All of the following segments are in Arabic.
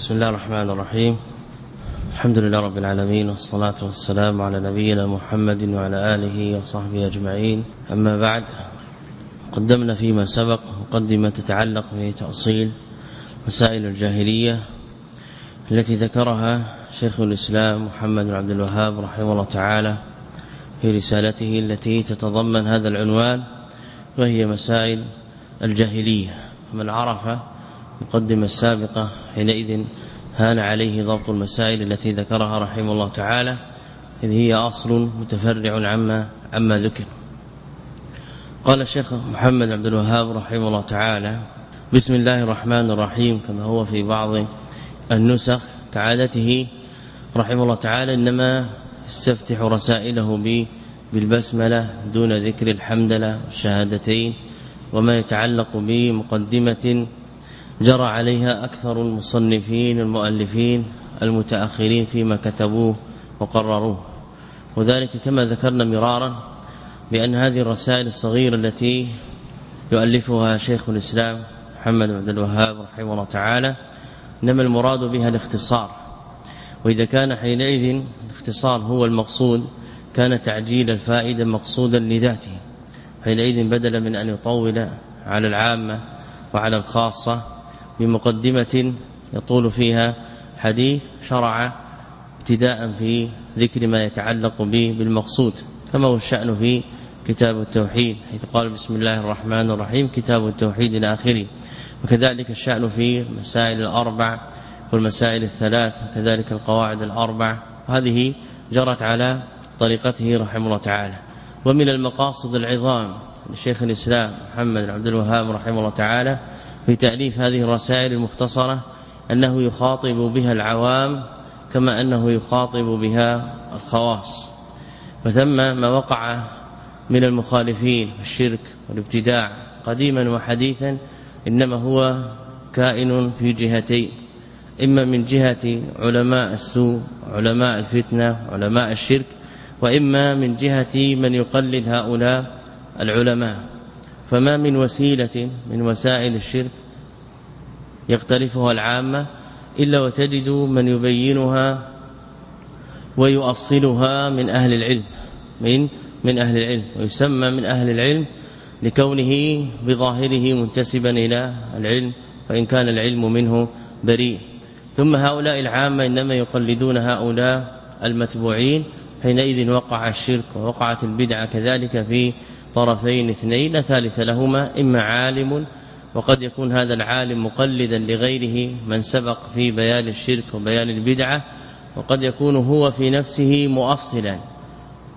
بسم الله الرحمن الرحيم الحمد لله رب العالمين والصلاة والسلام على نبينا محمد وعلى آله وصحبه أجمعين أما بعد قدمنا فيما سبق مقدمة تتعلق بتأصيل مسائل الجاهلية التي ذكرها شيخ الإسلام محمد بن عبد الوهاب رحمه الله تعالى في رسالته التي تتضمن هذا العنوان وهي مسائل الجاهلية من عرف المقدمة السابقة حينئذ هان عليه ضبط المسائل التي ذكرها رحمه الله تعالى إذ هي أصل متفرع عما عما ذكر. قال الشيخ محمد عبد الوهاب رحمه الله تعالى بسم الله الرحمن الرحيم كما هو في بعض النسخ كعادته. رحمه الله تعالى إنما يستفتح رسائله بالبسملة دون ذكر الحمدلة والشهادتين وما يتعلق بمقدمة جرى عليها أكثر المصنفين المؤلفين المتأخرين فيما كتبوه وقرروه. وذلك كما ذكرنا مرارا بأن هذه الرسائل الصغيرة التي يؤلفها شيخ الإسلام محمد بن عبد الوهاب رحمه الله تعالى إنما المراد بها الاختصار. وإذا كان حينئذ الاختصار هو المقصود كان تعجيل الفائدة مقصودا لذاته. حينئذ بدلا من أن يطول على العامة وعلى الخاصة بمقدمة يطول فيها حديث شرع ابتداء في ذكر ما يتعلق به بالمقصود كما هو الشأن في كتاب التوحيد حيث قال بسم الله الرحمن الرحيم كتاب التوحيد إلى اخره وكذلك الشأن في مسائل الأربع والمسائل الثلاث وكذلك القواعد الأربع. وهذه جرت على طريقته رحمه الله تعالى. ومن المقاصد العظام لشيخ الإسلام محمد بن عبد الوهاب رحمه الله تعالى في تأليف هذه الرسائل المختصرة أنه يخاطب بها العوام كما أنه يخاطب بها الخواص. فثم ما وقع من المخالفين والشرك والابتداع قديما وحديثا إنما هو كائن في جهتين إما من جهة علماء السوء علماء الفتنة علماء الشرك وإما من جهة من يقلد هؤلاء العلماء. فما من وسيلة من وسائل الشرك يختلفها العامة إلا وتجد من يبينها ويؤصلها من أهل العلم من من أهل العلم ويسمى من أهل العلم لكونه بظاهره منتسبا إلى العلم وإن كان العلم منه بريء. ثم هؤلاء العامة إنما يقلدون هؤلاء المتبوعين حينئذ وقع الشرك ووقعت البدعة كذلك في طرفين اثنين لا ثالث لهما إما عالم وقد يكون هذا العالم مقلدا لغيره من سبق في بيان الشرك وبيان البدعة وقد يكون هو في نفسه مؤصلا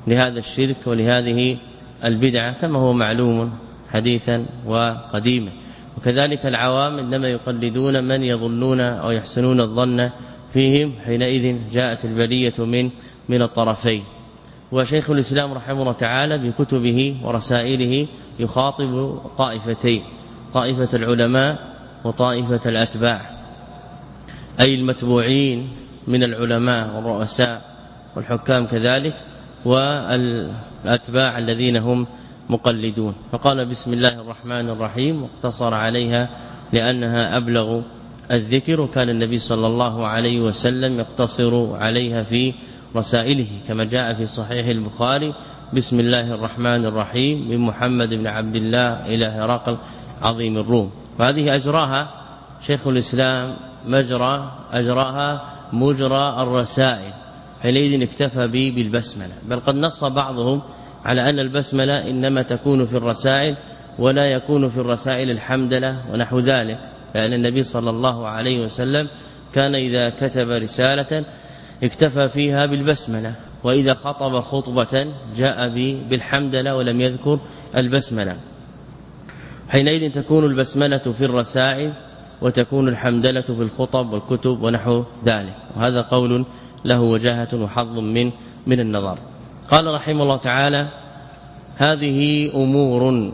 لهذا الشرك ولهذه البدعة كما هو معلوم حديثا وقديما. وكذلك العوام إنما يقلدون من يظنون أو يحسنون الظن فيهم حينئذ جاءت البلية من من الطرفين. وشيخ الإسلام رحمه الله تعالى بكتبه ورسائله يخاطب طائفتين طائفة العلماء وطائفة الأتباع. أي المتبوعين من العلماء والرؤساء والحكام كذلك والأتباع الذين هم مقلدون. فقال بسم الله الرحمن الرحيم واقتصر عليها لأنها أبلغ الذكر. وكان النبي صلى الله عليه وسلم يقتصر عليها في رسائله كما جاء في صحيح البخاري. بسم الله الرحمن الرحيم. من محمد بن عبد الله إلى هرقل عظيم الروم. وهذه أجراها شيخ الإسلام مجرى أجراها مجرى الرسائل. حينئذ اكتفى به بالبسملة. بل قد نص بعضهم على أن البسملة إنما تكون في الرسائل ولا يكون في الرسائل الحمدلة ونحو ذلك. لأن النبي صلى الله عليه وسلم كان إذا كتب رسالة اكتفى فيها بالبسملة وإذا خطب خطبة جاء بالحمدلة ولم يذكر البسملة. حينئذ تكون البسملة في الرسائل وتكون الحمدلة في الخطب والكتب ونحو ذلك. وهذا قول له وجاهة وحظ من من النظر. قال رحمه الله تعالى هذه أمور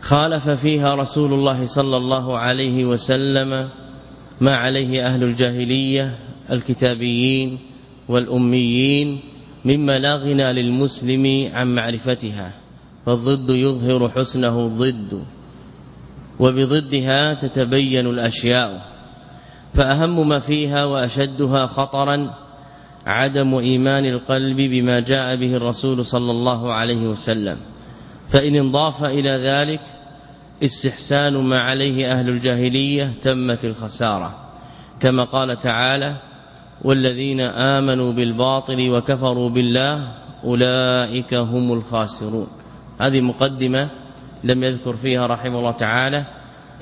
خالف فيها رسول الله صلى الله عليه وسلم ما عليه أهل الجاهلية الكتابيين والأميين مما لا غنى للمسلم عن معرفتها فالضد يظهر حسنه الضد وبضدها تتبين الأشياء فأهم ما فيها وأشدها خطرا عدم إيمان القلب بما جاء به الرسول صلى الله عليه وسلم. فإن انضاف إلى ذلك استحسان ما عليه أهل الجاهلية تمت الخسارة كما قال تعالى والذين آمنوا بالباطل وكفروا بالله أولئك هم الخاسرون. هذه مقدمة لم يذكر فيها رحمه الله تعالى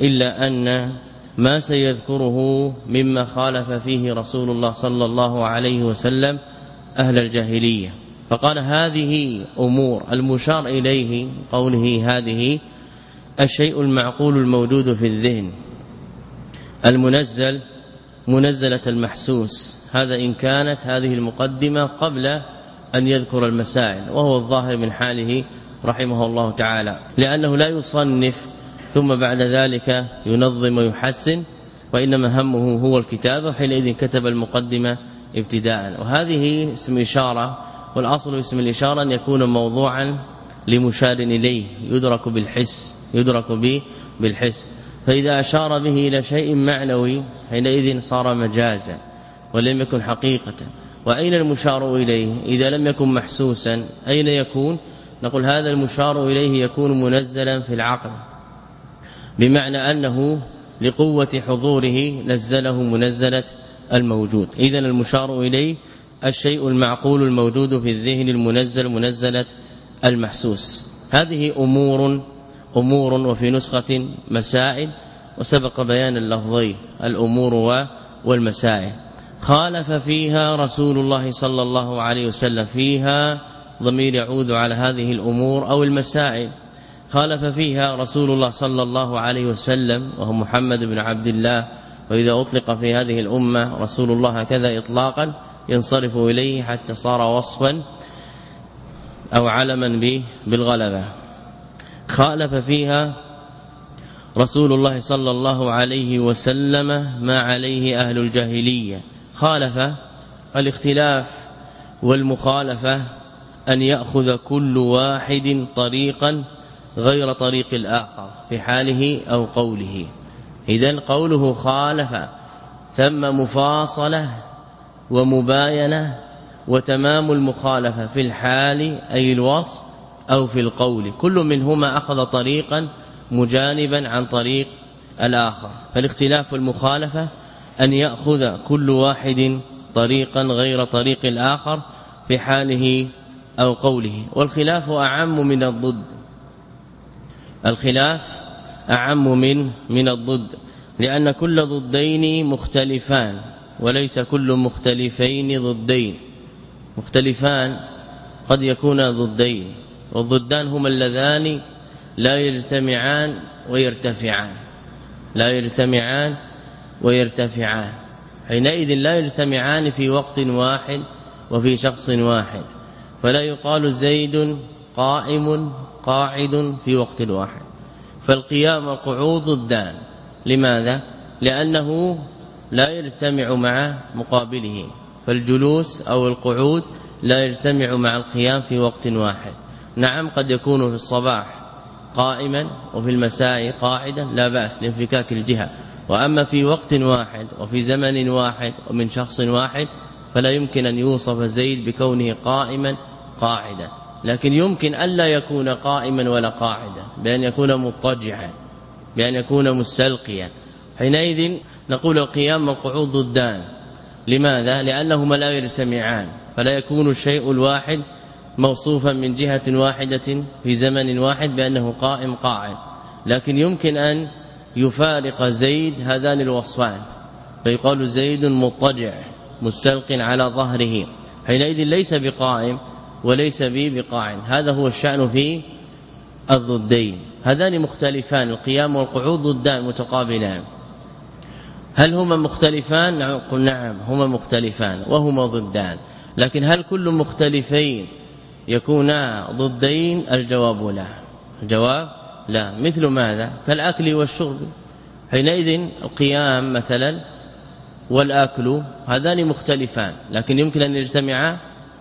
إلا أن ما سيذكره مما خالف فيه رسول الله صلى الله عليه وسلم أهل الجاهلية. فقال هذه أمور المشار إليه قوله هذه الشيء المعقول الموجود في الذهن المنزل منزلة المحسوس. هذا إن كانت هذه المقدمة قبل أن يذكر المسائل وهو الظاهر من حاله رحمه الله تعالى لأنه لا يصنف ثم بعد ذلك ينظم ويحسن وإنما همه هو الكتابة حينئذ كتب المقدمة ابتداء. وهذه اسم إشارة والأصل اسم الإشارة أن يكون موضوعا لمشار إليه يدرك بالحس يدرك به بالحس. فإذا أشار به إلى شيء معنوي حينئذ صار مجازا. ولم يكن حقيقة. وأين المشار إليه؟ إذا لم يكن محسوسا أين يكون؟ نقول هذا المشار إليه يكون منزلا في العقل. بمعنى أنه لقوة حضوره نزله منزلة الموجود. إذا المشار إليه الشيء المعقول الموجود في الذهن المنزل منزلة المحسوس. هذه أمور أمور وفي نسخة مسائل وسبق بيان اللفظي الأمور والمسائل. خالف فيها رسول الله صلى الله عليه وسلم. فيها ضمير يعود على هذه الأمور أو المسائل. خالف فيها رسول الله صلى الله عليه وسلم وهو محمد بن عبد الله. وإذا أطلق في هذه الأمة رسول الله هكذا إطلاقا ينصرف إليه حتى صار وصفا أو علما به بالغلبة. خالف فيها رسول الله صلى الله عليه وسلم ما عليه أهل الجاهلية. خالف الاختلاف والمخالفة أن يأخذ كل واحد طريقا غير طريق الآخر في حاله أو قوله. إذا قوله خالف ثم مفاصلة ومباينة وتمام المخالفة في الحال أي الوصف أو في القول. كل منهما أخذ طريقا مجانبا عن طريق الآخر. فالاختلاف والمخالفة أن يأخذ كل واحد طريقا غير طريق الآخر في حاله أو قوله. والخلاف أعم من الضد. الخلاف أعم من من الضد. لأن كل ضدين مختلفان وليس كل مختلفين ضدين. مختلفان قد يكون ضدين والضدان هما اللذان لا يجتمعان ويرتفعان. لا يجتمعان ويرتفعان. حينئذ لا يجتمعان في وقت واحد وفي شخص واحد. فلا يقال زيد قائم قاعد في وقت واحد. فالقيام والقعود ضدان لماذا؟ لأنه لا يجتمع مع مقابله. فالجلوس أو القعود لا يجتمع مع القيام في وقت واحد. نعم قد يكون في الصباح قائما وفي المساء قاعدا لا بأس لانفكاك الجهة. وأما في وقت واحد وفي زمن واحد ومن شخص واحد فلا يمكن أن يوصف زيد بكونه قائما قاعدا لكن يمكن الا يكون قائما ولا قاعدا بأن يكون مضطجعا بأن يكون مستلقيا. حينئذ نقول القيام والقعود ضدان. لماذا؟ لأنهما لا يجتمعان. فلا يكون الشيء الواحد موصوفا من جهة واحدة في زمن واحد بأنه قائم قاعد. لكن يمكن أن يفارق زيد هذان الوصفان فيقال زيد مضطجع مستلق على ظهره حينئذ ليس بقائم وليس به بقاع هذا هو الشأن في الضدين. هذان مختلفان القيام والقعود ضدان متقابلان. هل هما مختلفان؟ نقول نعم هما مختلفان وهما ضدان. لكن هل كل مختلفين يكونا ضدين؟ الجواب لا. الجواب لا مثل ماذا؟ كالاكل والشرب. حينئذ القيام مثلا والأكل هذان مختلفان لكن يمكن أن يجتمعا؟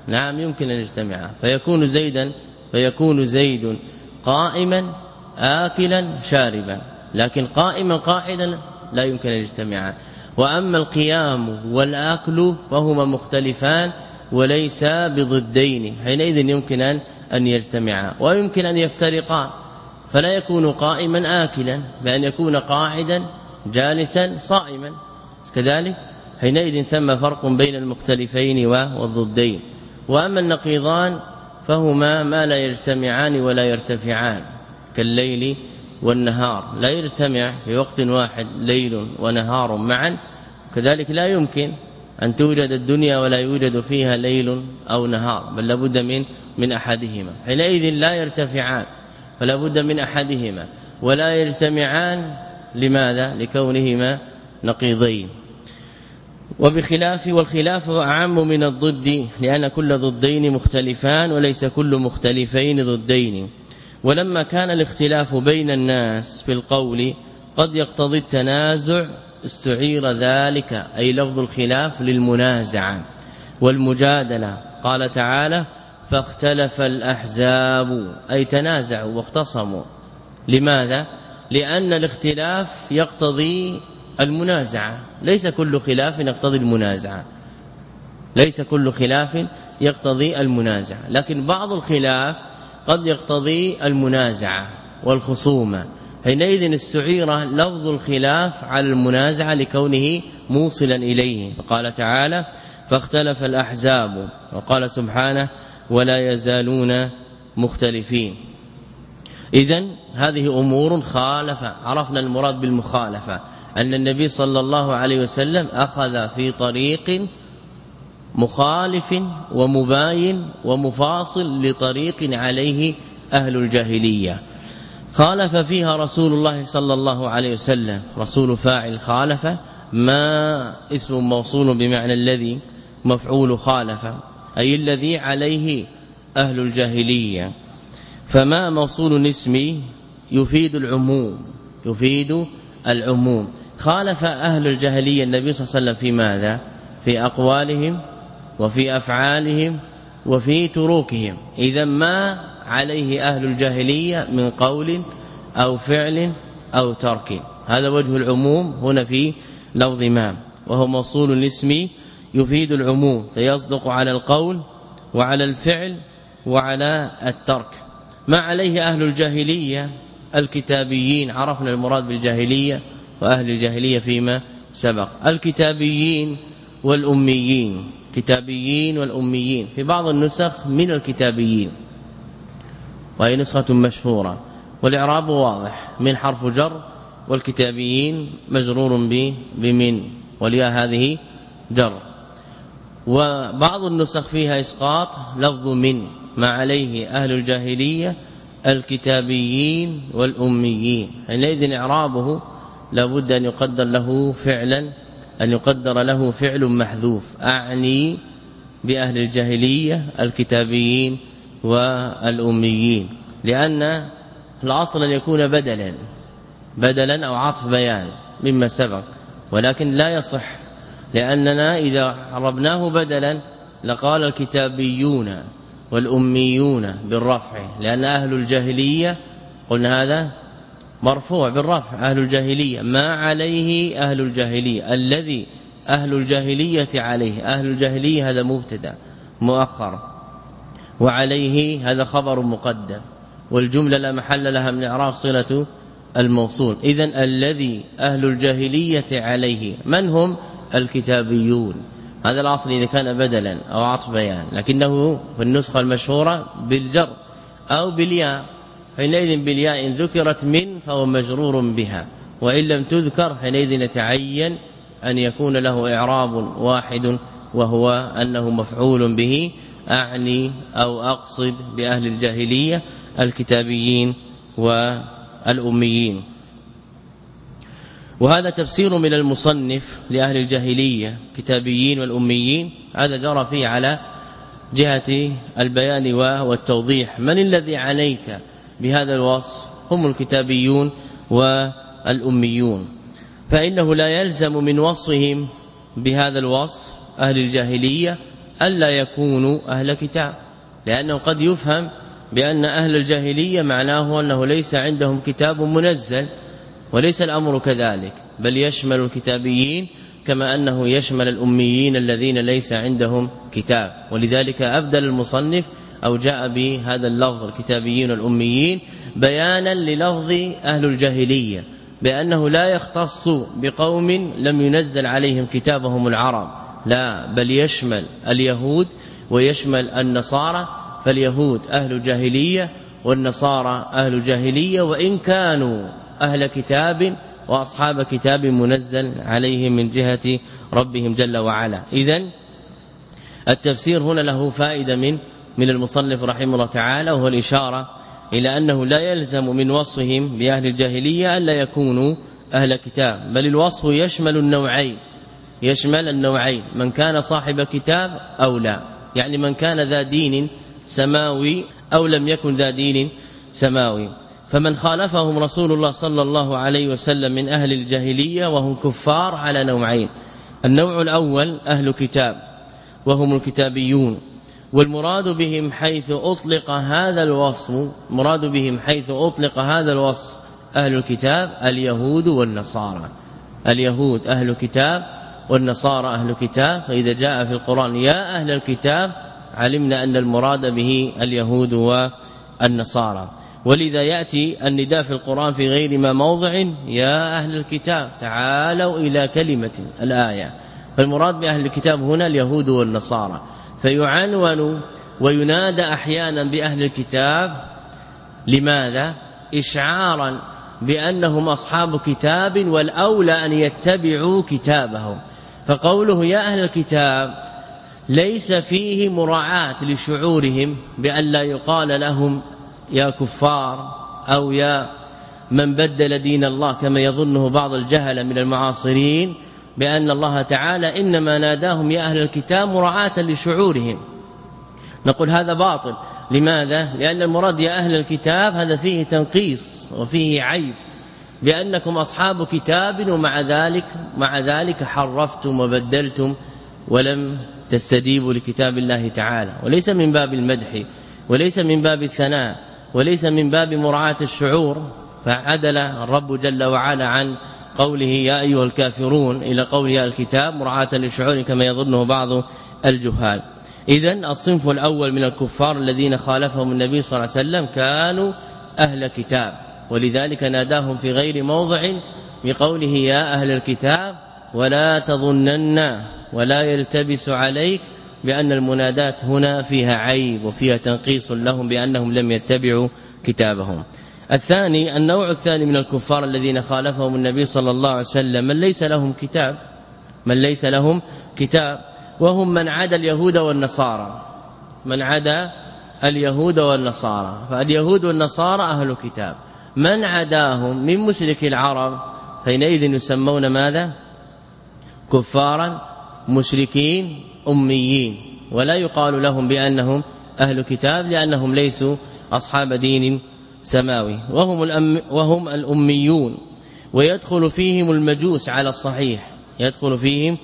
نعم يمكن أن يجتمعا. فيكون زيدا فيكون زيد قائما آكلا شاربا. لكن قائما قاعدا لا يمكن أن يجتمعا. وأما القيام والآكل فهما مختلفان وليس بضدين حينئذ يمكن أن يجتمعا ويمكن أن يفترقا. فلا يكون قائما آكلا بأن يكون قاعدا جالسا صائما. كذلك حينئذ ثم فرق بين المختلفين والضدين. وأما النقيضان فهما ما لا يجتمعان ولا يرتفعان كالليل والنهار. لا يجتمع في وقت واحد ليل ونهار معا. كذلك لا يمكن أن توجد الدنيا ولا يوجد فيها ليل أو نهار بل لابد من من أحدهما. حينئذ لا يرتفعان. فلا بد من أحدهما. ولا يجتمعان لماذا؟ لكونهما نقيضين. وبخلاف والخلاف أعم من الضد لأن كل ضدين مختلفان وليس كل مختلفين ضدين. ولما كان الاختلاف بين الناس في القول قد يقتضي التنازع استعير ذلك أي لفظ الخلاف للمنازعة والمجادلة. قال تعالى فاختلف الأحزاب أي تنازعوا واختصموا. لماذا؟ لأن الاختلاف يقتضي المنازعة. ليس كل خلاف يقتضي المنازعة. ليس كل خلاف يقتضي المنازعة. لكن بعض الخلاف قد يقتضي المنازعة والخصومة. حينئذ استعير لفظ الخلاف على المنازعة لكونه موصلا إليه. فقال تعالى فاختلف الأحزاب. وقال سبحانه ولا يزالون مختلفين. اذا هذه أمور خالف عرفنا المراد بالمخالفة. أن النبي صلى الله عليه وسلم أخذ في طريق مخالف ومباين ومفاصل لطريق عليه أهل الجاهلية. خالف فيها رسول الله صلى الله عليه وسلم. رسول فاعل خالف. ما اسم موصول بمعنى الذي مفعول خالف. أي الذي عليه أهل الجاهلية. فما موصول اسمي يفيد العموم يفيد العموم. خالف أهل الجاهلية النبي صلى الله عليه وسلم في ماذا؟ في أقوالهم وفي أفعالهم وفي تروكهم إذا ما عليه أهل الجاهلية من قول أو فعل أو ترك. هذا وجه العموم هنا في لفظ ما وهو موصول الاسم يفيد العموم فيصدق على القول وعلى الفعل وعلى الترك. ما عليه أهل الجاهلية الكتابيين عرفنا المراد بالجاهلية وأهل الجاهلية فيما سبق. الكتابيين والأميين كتابيين والأميين. في بعض النسخ من الكتابيين وهي نسخة مشهورة. والإعراب واضح من حرف جر والكتابيين مجرور بمن. وليا هذه جر. وبعض النسخ فيها إسقاط لفظ من ما عليه أهل الجاهلية الكتابيين والأميين. حينئذ إعرابه لابد أن يقدر له فعلا أن يقدر له فعل محذوف. أعني بأهل الجاهلية الكتابيين والأميين. لأن الأصل أن يكون بدلا بدلا أو عطف بيان مما سبق. ولكن لا يصح لأننا إذا عربناه بدلا لقال الكتابيون والأميون بالرفع لأن أهل الجاهلية قلنا هذا مرفوع بالرفع أهل الجاهلية. ما عليه أهل الجاهلية؟ الذي أهل الجاهلية عليه. أهل الجاهلية هذا مبتدأ مؤخر. وعليه هذا خبر مقدم. والجملة لا محل لها من إعراب صلة الموصول. اذا الذي أهل الجاهلية عليه من هم؟ الكتابيون. هذا الأصل إذا كان بدلا أو عطف بيان. لكنه في النسخة المشهورة بالجر أو بالياء. حينئذ بالياء ذكرت من فهو مجرور بها. وإن لم تذكر حينئذ يتعين أن يكون له إعراب واحد وهو أنه مفعول به. أعني أو أقصد بأهل الجاهلية الكتابيين والأميين. وهذا تفسير من المصنف لأهل الجاهلية كتابيين والأميين. هذا جرى فيه على جهة البيان والتوضيح. من الذي عنيت بهذا الوصف؟ هم الكتابيون والأميون. فإنه لا يلزم من وصفهم بهذا الوصف أهل الجاهلية ألا يكونوا أهل كتاب لأنه قد يفهم بأن أهل الجاهلية معناه أنه ليس عندهم كتاب منزل وليس الأمر كذلك بل يشمل الكتابيين كما أنه يشمل الأميين الذين ليس عندهم كتاب. ولذلك أبدل المصنف أو جاء بهذا اللفظ الكتابيين الأميين بيانا للفظ أهل الجاهلية بأنه لا يختص بقوم لم ينزل عليهم كتابهم العرب. لا بل يشمل اليهود ويشمل النصارى فاليهود أهل جاهلية والنصارى أهل جاهلية وإن كانوا أهل كتاب وأصحاب كتاب منزل عليهم من جهة ربهم جل وعلا. اذا التفسير هنا له فائدة من من المصنف رحمه الله تعالى وهو الإشارة إلى أنه لا يلزم من وصفهم باهل الجاهلية الا يكونوا أهل كتاب بل الوصف يشمل النوعين يشمل النوعين من كان صاحب كتاب أو لا. يعني من كان ذا دين سماوي أو لم يكن ذا دين سماوي. فمن خالفهم رسول الله صلى الله عليه وسلم من أهل الجاهلية وهم كفار على نوعين. النوع الأول أهل كتاب وهم الكتابيون. والمراد بهم حيث أطلق هذا الوصف مراد بهم حيث أطلق هذا الوصف أهل الكتاب اليهود والنصارى. اليهود أهل الكتاب والنصارى أهل الكتاب فإذا جاء في القرآن يا أهل الكتاب علمنا أن المراد به اليهود والنصارى. ولذا يأتي النداء في القرآن في غير ما موضع يا أهل الكتاب تعالوا إلى كلمة الآية. فالمراد بأهل الكتاب هنا اليهود والنصارى. فيعنون وينادى أحيانا بأهل الكتاب لماذا؟ اشعارا بأنهم أصحاب كتاب والأولى أن يتبعوا كتابهم. فقوله يا أهل الكتاب ليس فيه مراعاة لشعورهم بأن لا يقال لهم يا كفار أو يا من بدل دين الله كما يظنه بعض الجهل من المعاصرين بأن الله تعالى إنما ناداهم يا أهل الكتاب مراعاة لشعورهم. نقول هذا باطل. لماذا؟ لأن المراد يا أهل الكتاب هذا فيه تنقيص وفيه عيب. بأنكم أصحاب كتاب ومع ذلك مع ذلك حرفتم وبدلتم ولم تستجيبوا لكتاب الله تعالى. وليس من باب المدح وليس من باب الثناء. وليس من باب مراعاة الشعور فعدل الرب جل وعلا عن قوله يا أيها الكافرون إلى قول يا الكتاب مراعاة للشعور كما يظنه بعض الجهال. اذا الصنف الأول من الكفار الذين خالفهم النبي صلى الله عليه وسلم كانوا أهل كتاب ولذلك ناداهم في غير موضع بقوله يا أهل الكتاب ولا تظنن ولا يلتبس عليك بأن المنادات هنا فيها عيب وفيها تنقيص لهم بأنهم لم يتبعوا كتابهم. الثاني النوع الثاني من الكفار الذين خالفهم النبي صلى الله عليه وسلم من ليس لهم كتاب من ليس لهم كتاب وهم من عدا اليهود والنصارى. من عدا اليهود والنصارى. فاليهود والنصارى أهل كتاب. من عداهم من مشرك العرب حينئذ يسمون ماذا؟ كفارا مشركين أميين ولا يقال لهم بأنهم أهل كتاب لأنهم ليسوا أصحاب دين سماوي. وهم الأم وهم الأميون. ويدخل فيهم المجوس على الصحيح. يدخل فيهم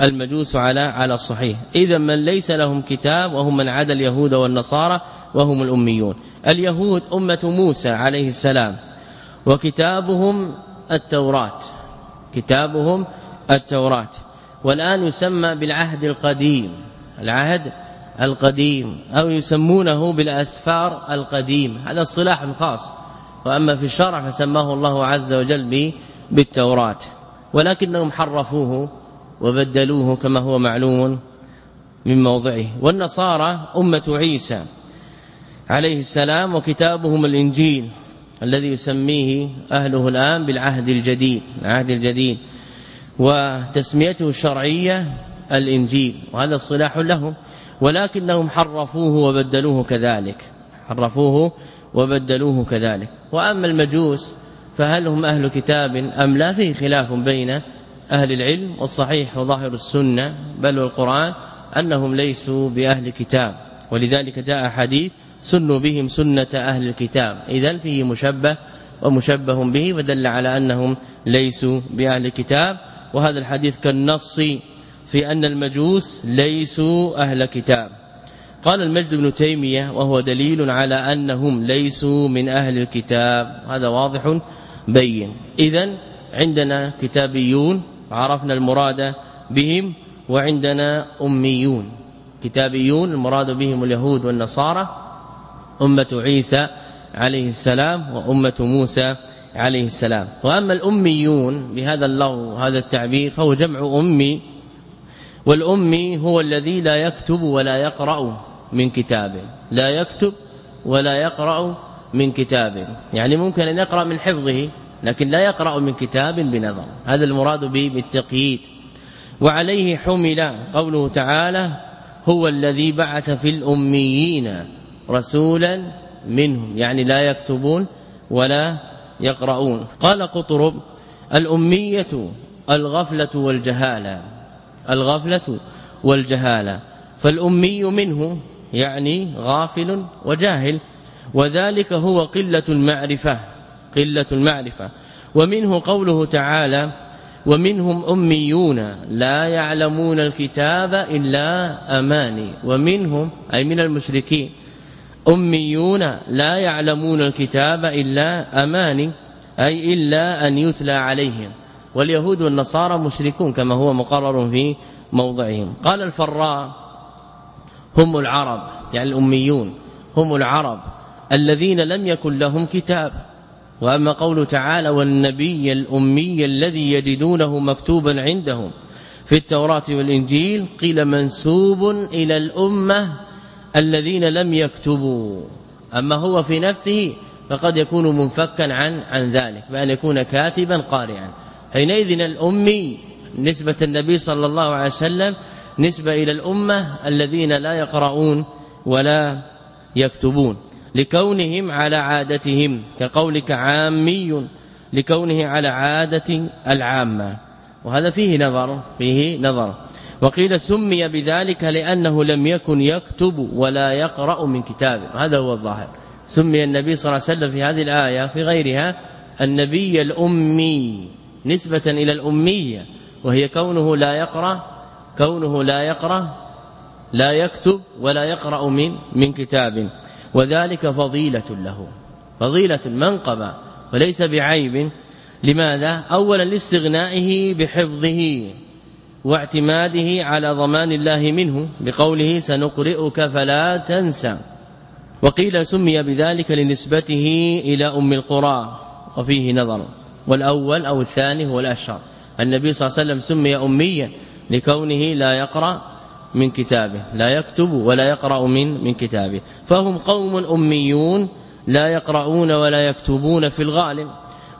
المجوس على على الصحيح. إذا من ليس لهم كتاب وهم من عدا اليهود والنصارى وهم الأميون. اليهود أمة موسى عليه السلام. وكتابهم التوراة. كتابهم التوراة. والآن يسمى بالعهد القديم العهد القديم أو يسمونه بالأسفار القديم. هذا اصطلاح خاص وأما في الشرع فسماه الله عز وجل بالتوراة. ولكنهم حرفوه وبدلوه كما هو معلوم من موضعه. والنصارى أمة عيسى عليه السلام وكتابهم الإنجيل الذي يسميه أهله الآن بالعهد الجديد العهد الجديد. وتسميته الشرعية الإنجيل وهذا الصلاح لهم ولكنهم حرفوه وبدلوه كذلك حرفوه وبدلوه كذلك. وأما المجوس فهل هم أهل كتاب أم لا؟ فيه خلاف بين أهل العلم والصحيح وظاهر السنة بل والقرآن أنهم ليسوا بأهل كتاب. ولذلك جاء حديث سنوا بهم سنة أهل الكتاب اذا فيه مشبه ومشبه به ودل على أنهم ليسوا بأهل كتاب وهذا الحديث كالنص في أن المجوس ليسوا أهل كتاب. قال المجد بن تيمية وهو دليل على أنهم ليسوا من أهل الكتاب. هذا واضح بين. إذا عندنا كتابيون عرفنا المراد بهم وعندنا أميون. كتابيون المراد بهم اليهود والنصارى أمة عيسى عليه السلام وأمة موسى عليه السلام. وأما الأميون بهذا اللغو هذا التعبير فهو جمع أمي والأمي هو الذي لا يكتب ولا يقرأ من كتابه. لا يكتب ولا يقرأ من كتابه. يعني ممكن أن يقرأ من حفظه لكن لا يقرأ من كتاب بنظر. هذا المراد به بالتقييد. وعليه حمل قوله تعالى هو الذي بعث في الأميين رسولا منهم يعني لا يكتبون ولا يقرؤون. قال قطرب الأمية الغفلة والجهالة الغفلة والجهالة. فالأمي منه يعني غافل وجاهل وذلك هو قلة المعرفة قلة المعرفة. ومنه قوله تعالى ومنهم أميون لا يعلمون الكتاب إلا أماني. ومنهم أي من المشركين أميون لا يعلمون الكتاب إلا أماني أي إلا أن يتلى عليهم. واليهود والنصارى مشركون كما هو مقرر في موضعهم. قال الفراء هم العرب يعني الأميون هم العرب الذين لم يكن لهم كتاب. وأما قوله تعالى والنبي الأمي الذي يجدونه مكتوبا عندهم. في التوراة والإنجيل قيل منسوب إلى الأمة الذين لم يكتبوا. أما هو في نفسه فقد يكون منفكا عن عن ذلك بأن يكون كاتبا قارئا. حينئذ الأمي نسبة النبي صلى الله عليه وسلم نسبة إلى الأمة الذين لا يقرؤون ولا يكتبون. لكونهم على عادتهم كقولك عامي لكونه على عادة العامة. وهذا فيه نظر فيه نظر. وقيل سمي بذلك لأنه لم يكن يكتب ولا يقرأ من كتابه هذا هو الظاهر. سمي النبي صلى الله عليه وسلم في هذه الآية في غيرها النبي الأمي نسبة إلى الأمية وهي كونه لا يقرأ كونه لا يقرأ لا يكتب ولا يقرأ من من كتاب. وذلك فضيلة له. فضيلة منقبة وليس بعيب. لماذا؟ اولا لاستغنائه بحفظه. واعتماده على ضمان الله منه بقوله سنقرئك فلا تنسى وقيل سمي بذلك لنسبته إلى أم القرى وفيه نظر. والأول أو الثاني هو الأشهر. النبي صلى الله عليه وسلم سمي أميا لكونه لا يقرأ من كتابه لا يكتب ولا يقرأ من من كتابه. فهم قوم أميون لا يقرؤون ولا يكتبون في الغالب.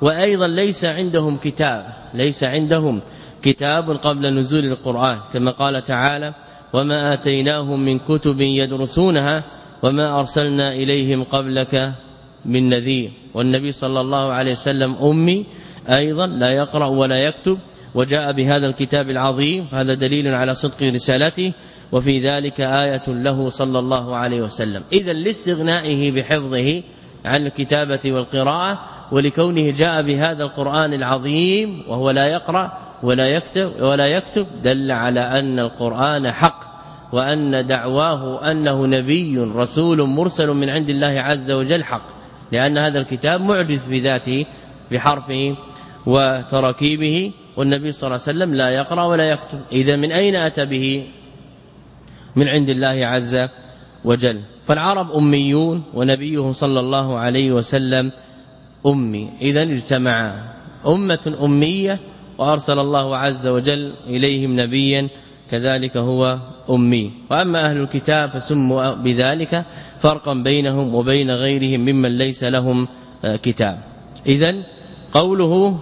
وأيضا ليس عندهم كتاب ليس عندهم كتاب قبل نزول القرآن كما قال تعالى وما آتيناهم من كتب يدرسونها وما أرسلنا إليهم قبلك من نذير. والنبي صلى الله عليه وسلم أمي أيضا لا يقرأ ولا يكتب وجاء بهذا الكتاب العظيم هذا دليل على صدق رسالته وفي ذلك آية له صلى الله عليه وسلم. إذا لاستغنائه بحفظه عن الكتابة والقراءة ولكونه جاء بهذا القرآن العظيم وهو لا يقرأ ولا يكتب ولا يكتب دل على أن القرآن حق وأن دعواه أنه نبي رسول مرسل من عند الله عز وجل حق. لأن هذا الكتاب معجز بذاته بحرفه وتركيبه والنبي صلى الله عليه وسلم لا يقرأ ولا يكتب. إذا من أين أتى به؟ من عند الله عز وجل. فالعرب أميون ونبيه صلى الله عليه وسلم أمي. إذا اجتمعا أمة أمية وأرسل الله عز وجل إليهم نبيا كذلك هو أمي. وأما أهل الكتاب فسموا بذلك فرقا بينهم وبين غيرهم ممن ليس لهم كتاب. إذا قوله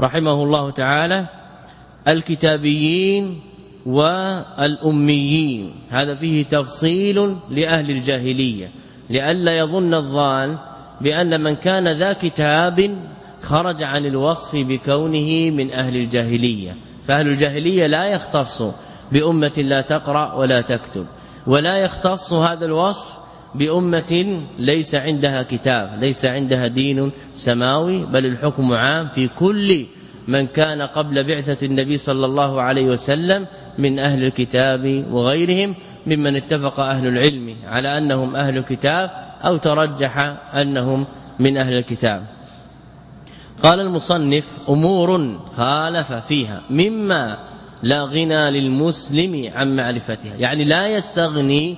رحمه الله تعالى الكتابيين والأميين. هذا فيه تفصيل لأهل الجاهلية. لئلا يظن الظان بأن من كان ذا كتاب خرج عن الوصف بكونه من أهل الجاهلية. فأهل الجاهلية لا يختص بأمة لا تقرأ ولا تكتب ولا يختص هذا الوصف بأمة ليس عندها كتاب ليس عندها دين سماوي بل الحكم عام في كل من كان قبل بعثة النبي صلى الله عليه وسلم من أهل الكتاب وغيرهم ممن اتفق أهل العلم على أنهم أهل الكتاب أو ترجح أنهم من أهل الكتاب. قال المصنف أمور خالف فيها مما لا غنى للمسلم عن معرفتها يعني لا يستغني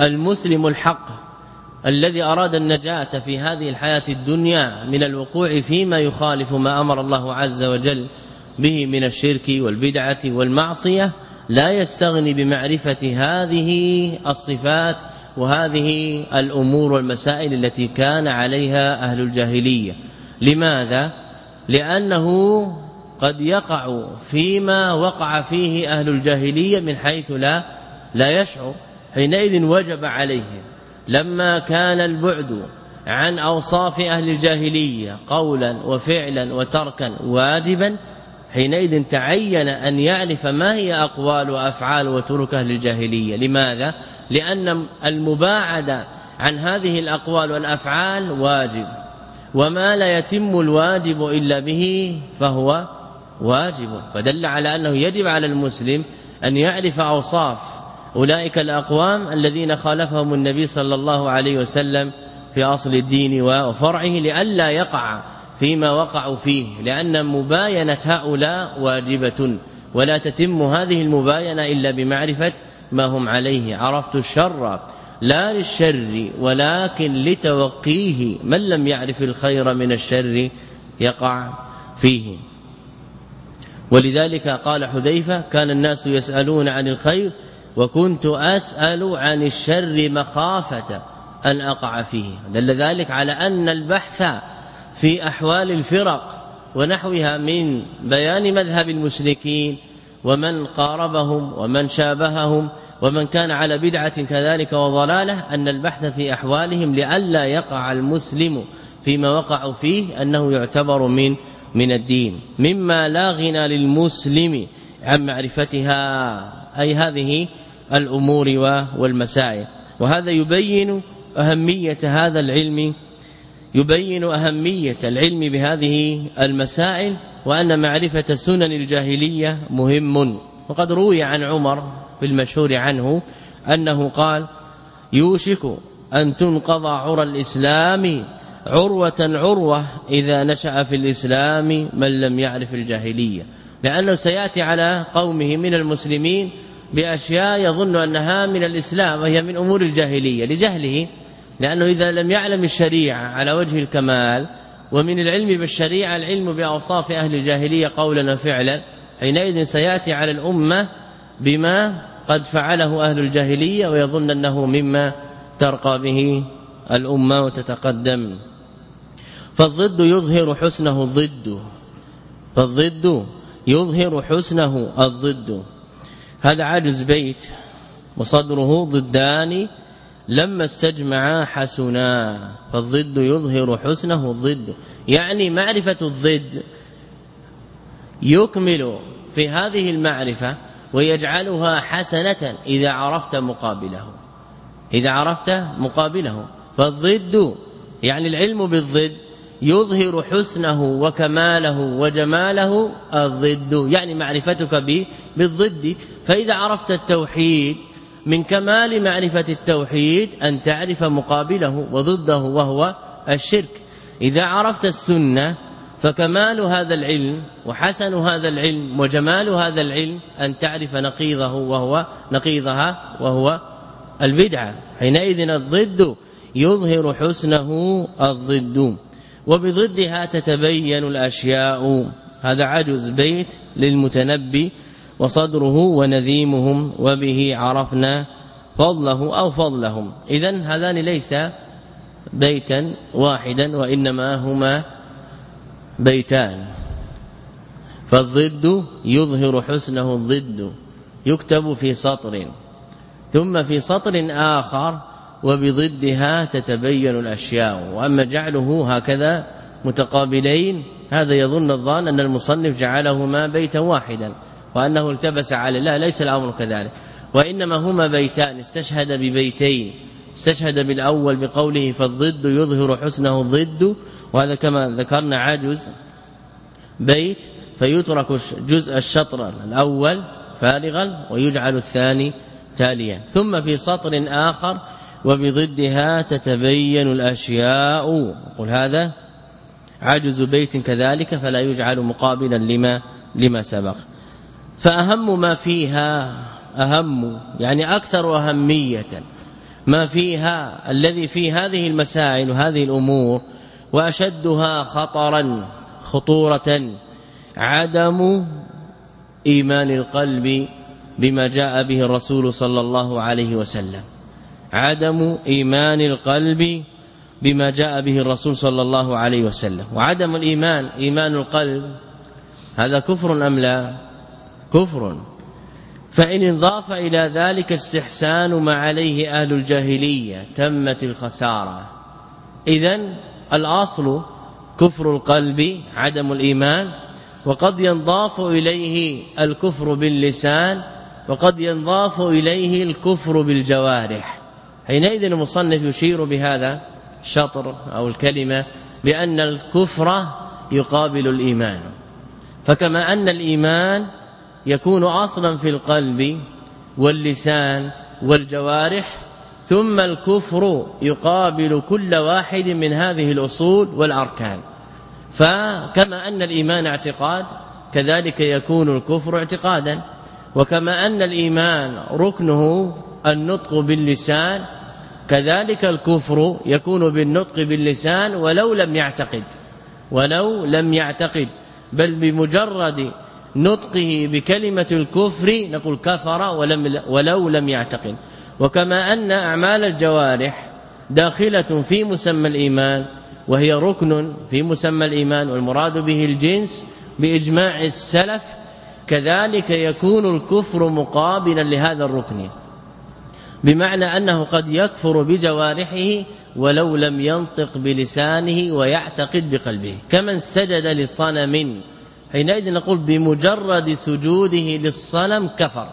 المسلم الحق الذي أراد النجاة في هذه الحياة الدنيا من الوقوع فيما يخالف ما أمر الله عز وجل به من الشرك والبدعة والمعصية. لا يستغني بمعرفة هذه الصفات وهذه الأمور والمسائل التي كان عليها أهل الجاهلية. لماذا؟ لأنه قد يقع فيما وقع فيه أهل الجاهلية من حيث لا لا يشعر حينئذ وجب عليهم لما كان البعد عن أوصاف أهل الجاهلية قولا وفعلا وتركا واجبا حينئذ تعين أن يعرف ما هي أقوال وأفعال وترك أهل الجاهلية. لماذا؟ لأن المباعدة عن هذه الأقوال والأفعال واجب. وما لا يتم الواجب إلا به فهو واجب فدل على أنه يجب على المسلم أن يعرف أوصاف أولئك الأقوام الذين خالفهم النبي صلى الله عليه وسلم في أصل الدين وفرعه لئلا يقع فيما وقعوا فيه لأن مباينة هؤلاء واجبة ولا تتم هذه المباينة إلا بمعرفة ما هم عليه. عرفت الشر لا للشر ولكن لتوقيه من لم يعرف الخير من الشر يقع فيه. ولذلك قال حذيفة كان الناس يسألون عن الخير وكنت أسأل عن الشر مخافة أن أقع فيه. دل ذلك على أن البحث في أحوال الفرق ونحوها من بيان مذهب المشركين ومن قاربهم ومن شابههم ومن كان على بدعة كذلك وضلالة أن البحث في أحوالهم لئلا يقع المسلم فيما وقعوا فيه أنه يعتبر من من الدين. مما لا غنى للمسلم عن معرفتها أي هذه الأمور والمسائل. وهذا يبين أهمية هذا العلم يبين أهمية العلم بهذه المسائل وأن معرفة سنن الجاهلية مهم. وقد روي عن عمر في المشهور عنه أنه قال يوشك أن تنقض عرى الإسلام عروة عروة إذا نشأ في الإسلام من لم يعرف الجاهلية لأنه سيأتي على قومه من المسلمين بأشياء يظن أنها من الإسلام وهي من أمور الجاهلية لجهله لأنه إذا لم يعلم الشريعة على وجه الكمال ومن العلم بالشريعة العلم بأوصاف أهل الجاهلية قولا وفعلا حينئذ سيأتي على الأمة بما قد فعله أهل الجاهلية ويظن أنه مما ترقى به الأمة وتتقدم. فالضد يظهر حسنه الضد. فالضد يظهر حسنه الضد. هذا عاجز بيت وصدره ضدان لما استجمعا حسنا. فالضد يظهر حسنه الضد. يعني معرفة الضد يكمل في هذه المعرفة ويجعلها حسنة إذا عرفت مقابله. إذا عرفت مقابله. فالضد يعني العلم بالضد يظهر حسنه وكماله وجماله الضد يعني معرفتك به بالضد. فإذا عرفت التوحيد من كمال معرفة التوحيد أن تعرف مقابله وضده وهو الشرك. إذا عرفت السنة فكمال هذا العلم وحسن هذا العلم وجمال هذا العلم أن تعرف نقيضه وهو نقيضها وهو البدعة. حينئذ الضد يظهر حسنه الضد. وبضدها تتبين الأشياء. هذا عجز بيت للمتنبي وصدره ونذيمهم وبه عرفنا فضله أو فضلهم. اذا هذان ليس بيتا واحدا وإنما هما بيتان. فالضد يظهر حسنه الضد يكتب في سطر. ثم في سطر آخر وبضدها تتبين الأشياء. وأما جعله هكذا متقابلين هذا يظن الظان أن المصنف جعلهما بيتا واحدا وأنه التبس على لا ليس الأمر كذلك. وإنما هما بيتان استشهد ببيتين. استشهد بالأول بقوله فالضد يظهر حسنه الضد وهذا كما ذكرنا عجز بيت فيترك جزء الشطر الأول فارغا ويجعل الثاني تاليا. ثم في سطر آخر وبضدها تتبين الأشياء. قل هذا عجز بيت كذلك فلا يجعل مقابلا لما لما سبق. فأهم ما فيها أهم يعني أكثر أهمية ما فيها الذي في هذه المسائل وهذه الأمور وأشدها خطرا خطورة عدم إيمان القلب بما جاء به الرسول صلى الله عليه وسلم. عدم إيمان القلب بما جاء به الرسول صلى الله عليه وسلم. وعدم الإيمان إيمان القلب هذا كفر أم لا؟ كفر. فإن انضاف إلى ذلك استحسان ما عليه أهل الجاهلية تمت الخسارة. إذا الأصل كفر القلب عدم الإيمان وقد ينضاف إليه الكفر باللسان وقد ينضاف إليه الكفر بالجوارح. حينئذ المصنف يشير بهذا الشطر أو الكلمة بأن الكفر يقابل الإيمان. فكما أن الإيمان يكون أصلا في القلب واللسان والجوارح ثم الكفر يقابل كل واحد من هذه الأصول والأركان. فكما أن الإيمان اعتقاد كذلك يكون الكفر اعتقادا. وكما أن الإيمان ركنه النطق باللسان كذلك الكفر يكون بالنطق باللسان ولو لم يعتقد. ولو لم يعتقد بل بمجرد نطقه بكلمة الكفر نقول كفر ولم ولو لم يعتقد وكما أن أعمال الجوارح داخلة في مسمى الإيمان وهي ركن في مسمى الإيمان والمراد به الجنس بإجماع السلف كذلك يكون الكفر مقابلا لهذا الركن. بمعنى أنه قد يكفر بجوارحه ولو لم ينطق بلسانه ويعتقد بقلبه. كمن سجد لصنم حينئذ نقول بمجرد سجوده للصنم كفر.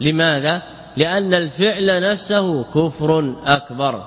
لماذا؟ لأن الفعل نفسه كفر أكبر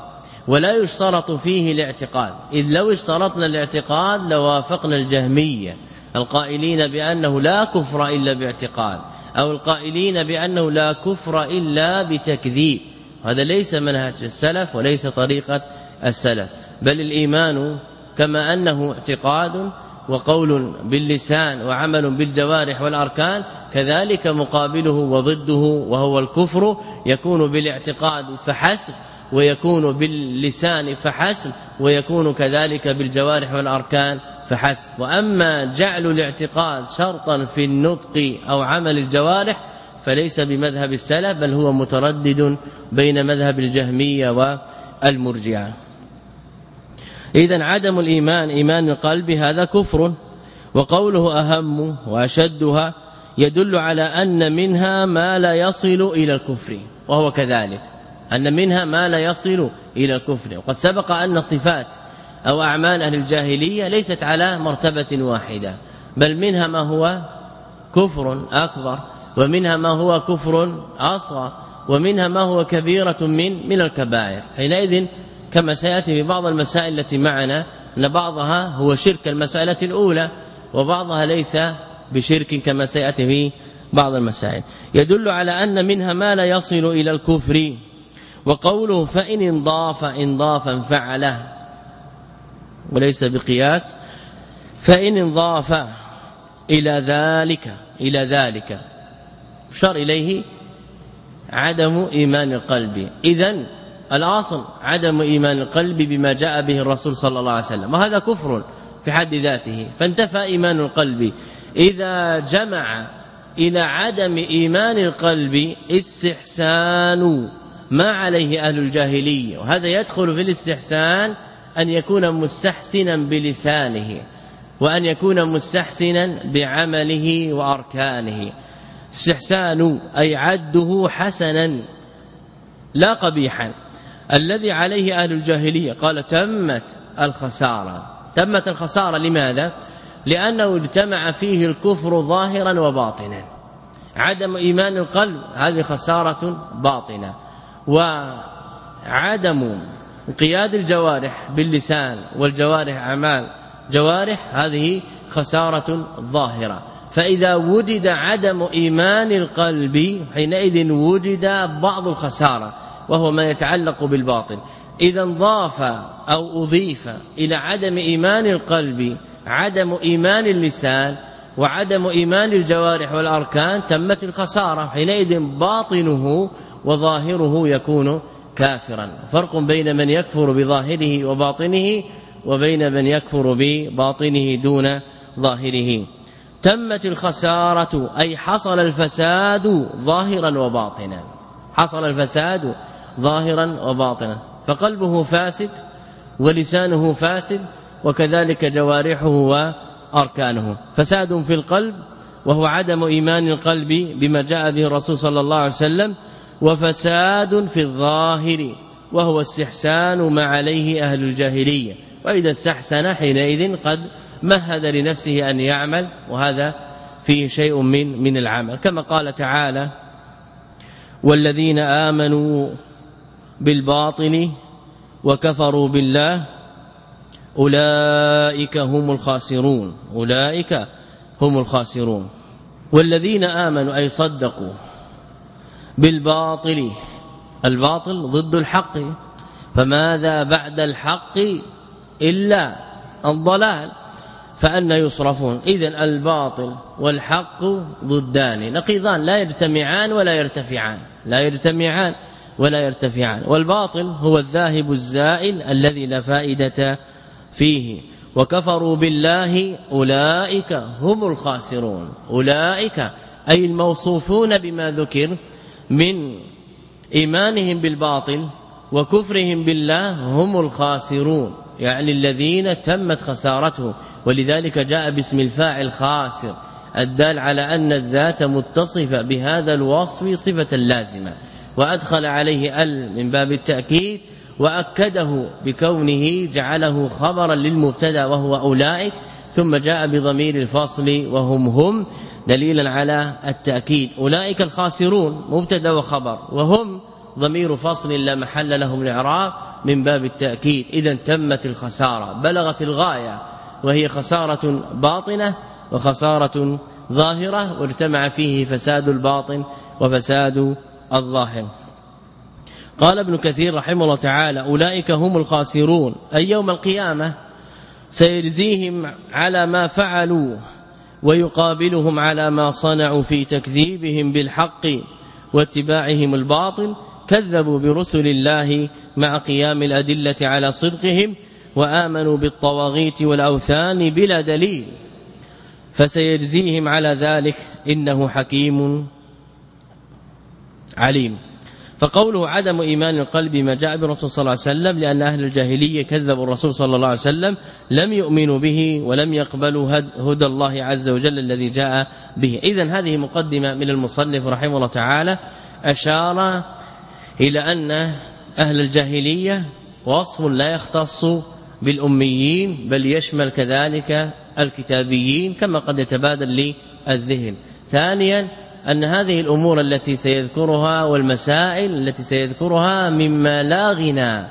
ولا يشترط فيه الاعتقاد. إذ لو اشترطنا الاعتقاد لوافقنا الجهمية. القائلين بأنه لا كفر إلا باعتقاد أو القائلين بأنه لا كفر إلا بتكذيب. هذا ليس منهج السلف وليس طريقة السلف بل الإيمان كما أنه اعتقاد وقول باللسان وعمل بالجوارح والأركان كذلك مقابله وضده وهو الكفر يكون بالاعتقاد فحسب ويكون باللسان فحسب ويكون كذلك بالجوارح والأركان فحسب. وأما جعل الاعتقاد شرطا في النطق أو عمل الجوارح فليس بمذهب السلف بل هو متردد بين مذهب الجهمية والمرجئه اذا عدم الإيمان إيمان القلب هذا كفر وقوله أهم وأشدها يدل على أن منها ما لا يصل إلى الكفر وهو كذلك أن منها ما لا يصل إلى الكفر. وقد سبق أن صفات أو أعمال أهل الجاهلية ليست على مرتبة واحدة بل منها ما هو كفر أكبر ومنها ما هو كفر أصغر ومنها ما هو كبيرة من من الكبائر. حينئذ كما سيأتي في بعض المسائل التي معنا أن بعضها هو شرك المسألة الأولى وبعضها ليس بشرك كما سيأتي في بعض المسائل. يدل على أن منها ما لا يصل إلى الكفر وقوله فإن انضاف انضافا فعله وليس بقياس. فإن انضاف إلى ذلك إلى ذلك أشار إليه عدم إيمان القلب. اذا الأصل عدم إيمان القلب بما جاء به الرسول صلى الله عليه وسلم وهذا كفر في حد ذاته فانتفى إيمان القلب. إذا جمع إلى عدم إيمان القلب استحسان ما عليه أهل الجاهلية وهذا يدخل في الاستحسان أن يكون مستحسنا بلسانه وأن يكون مستحسنا بعمله وأركانه. استحسان أي عده حسنا لا قبيحا. الذي عليه أهل الجاهلية. قال تمت الخسارة. تمت الخسارة لماذا؟ لأنه اجتمع فيه الكفر ظاهرا وباطنا. عدم إيمان القلب هذه خسارة باطنة. وعدم قياد الجوارح باللسان والجوارح أعمال. جوارح هذه خسارة ظاهرة. فإذا وجد عدم إيمان القلب حينئذ وجد بعض الخسارة. وهو ما يتعلق بالباطن إذا ضاف أو أضيف إلى عدم إيمان القلب عدم إيمان اللسان وعدم إيمان الجوارح والأركان تمت الخسارة. حينئذ باطنه وظاهره يكون كافرا. فرق بين من يكفر بظاهره وباطنه وبين من يكفر بباطنه دون ظاهره. تمت الخسارة أي حصل الفساد ظاهرا وباطنا. حصل الفساد ظاهرا وباطنا. فقلبه فاسد ولسانه فاسد وكذلك جوارحه وأركانه. فساد في القلب وهو عدم إيمان القلب بما جاء به الرسول صلى الله عليه وسلم وفساد في الظاهر وهو استحسان ما عليه أهل الجاهلية. وإذا استحسن حينئذ قد مهد لنفسه أن يعمل وهذا فيه شيء من من العمل. كما قال تعالى والذين آمنوا بالباطل وكفروا بالله أولئك هم الخاسرون أولئك هم الخاسرون. والذين آمنوا أي صدقوا بالباطل الباطل ضد الحق فماذا بعد الحق إلا الضلال؟ فأن يصرفون. إذا الباطل والحق ضدان نقيضان لا يجتمعان ولا يرتفعان لا يجتمعان. ولا يرتفعان. والباطل هو الذاهب الزائل الذي لا فائدة فيه. وكفروا بالله أولئك هم الخاسرون. أولئك أي الموصوفون بما ذكر من إيمانهم بالباطل وكفرهم بالله هم الخاسرون. يعني الذين تمت خسارته. ولذلك جاء باسم الفاعل خاسر الدال على أن الذات متصفة بهذا الوصف صفة لازمة. وأدخل عليه أل من باب التأكيد وأكده بكونه جعله خبرا للمبتدأ وهو أولئك ثم جاء بضمير الفصل وهم هم دليلا على التأكيد. أولئك الخاسرون مبتدأ وخبر وهم ضمير فصل لا محل لهم الاعراب من باب التأكيد. إذا تمت الخسارة بلغت الغاية وهي خسارة باطنة وخسارة ظاهرة واجتمع فيه فساد الباطن وفساد الظاهر. قال ابن كثير رحمه الله تعالى أولئك هم الخاسرون أي يوم القيامة سيجزيهم على ما فعلوا ويقابلهم على ما صنعوا في تكذيبهم بالحق واتباعهم الباطل. كذبوا برسل الله مع قيام الأدلة على صدقهم وآمنوا بالطواغيت والأوثان بلا دليل. فسيجزيهم على ذلك إنه حكيم عليم. فقوله عدم إيمان القلب ما جاء بالرسول صلى الله عليه وسلم لأن أهل الجاهلية كذبوا الرسول صلى الله عليه وسلم لم يؤمنوا به ولم يقبلوا هدى الله عز وجل الذي جاء به. اذا هذه مقدمة من المصنف رحمه الله تعالى أشار إلى أن أهل الجاهلية وصف لا يختص بالأميين بل يشمل كذلك الكتابيين كما قد يتبادل للذهن. ثانيا أن هذه الأمور التي سيذكرها والمسائل التي سيذكرها مما لا غنى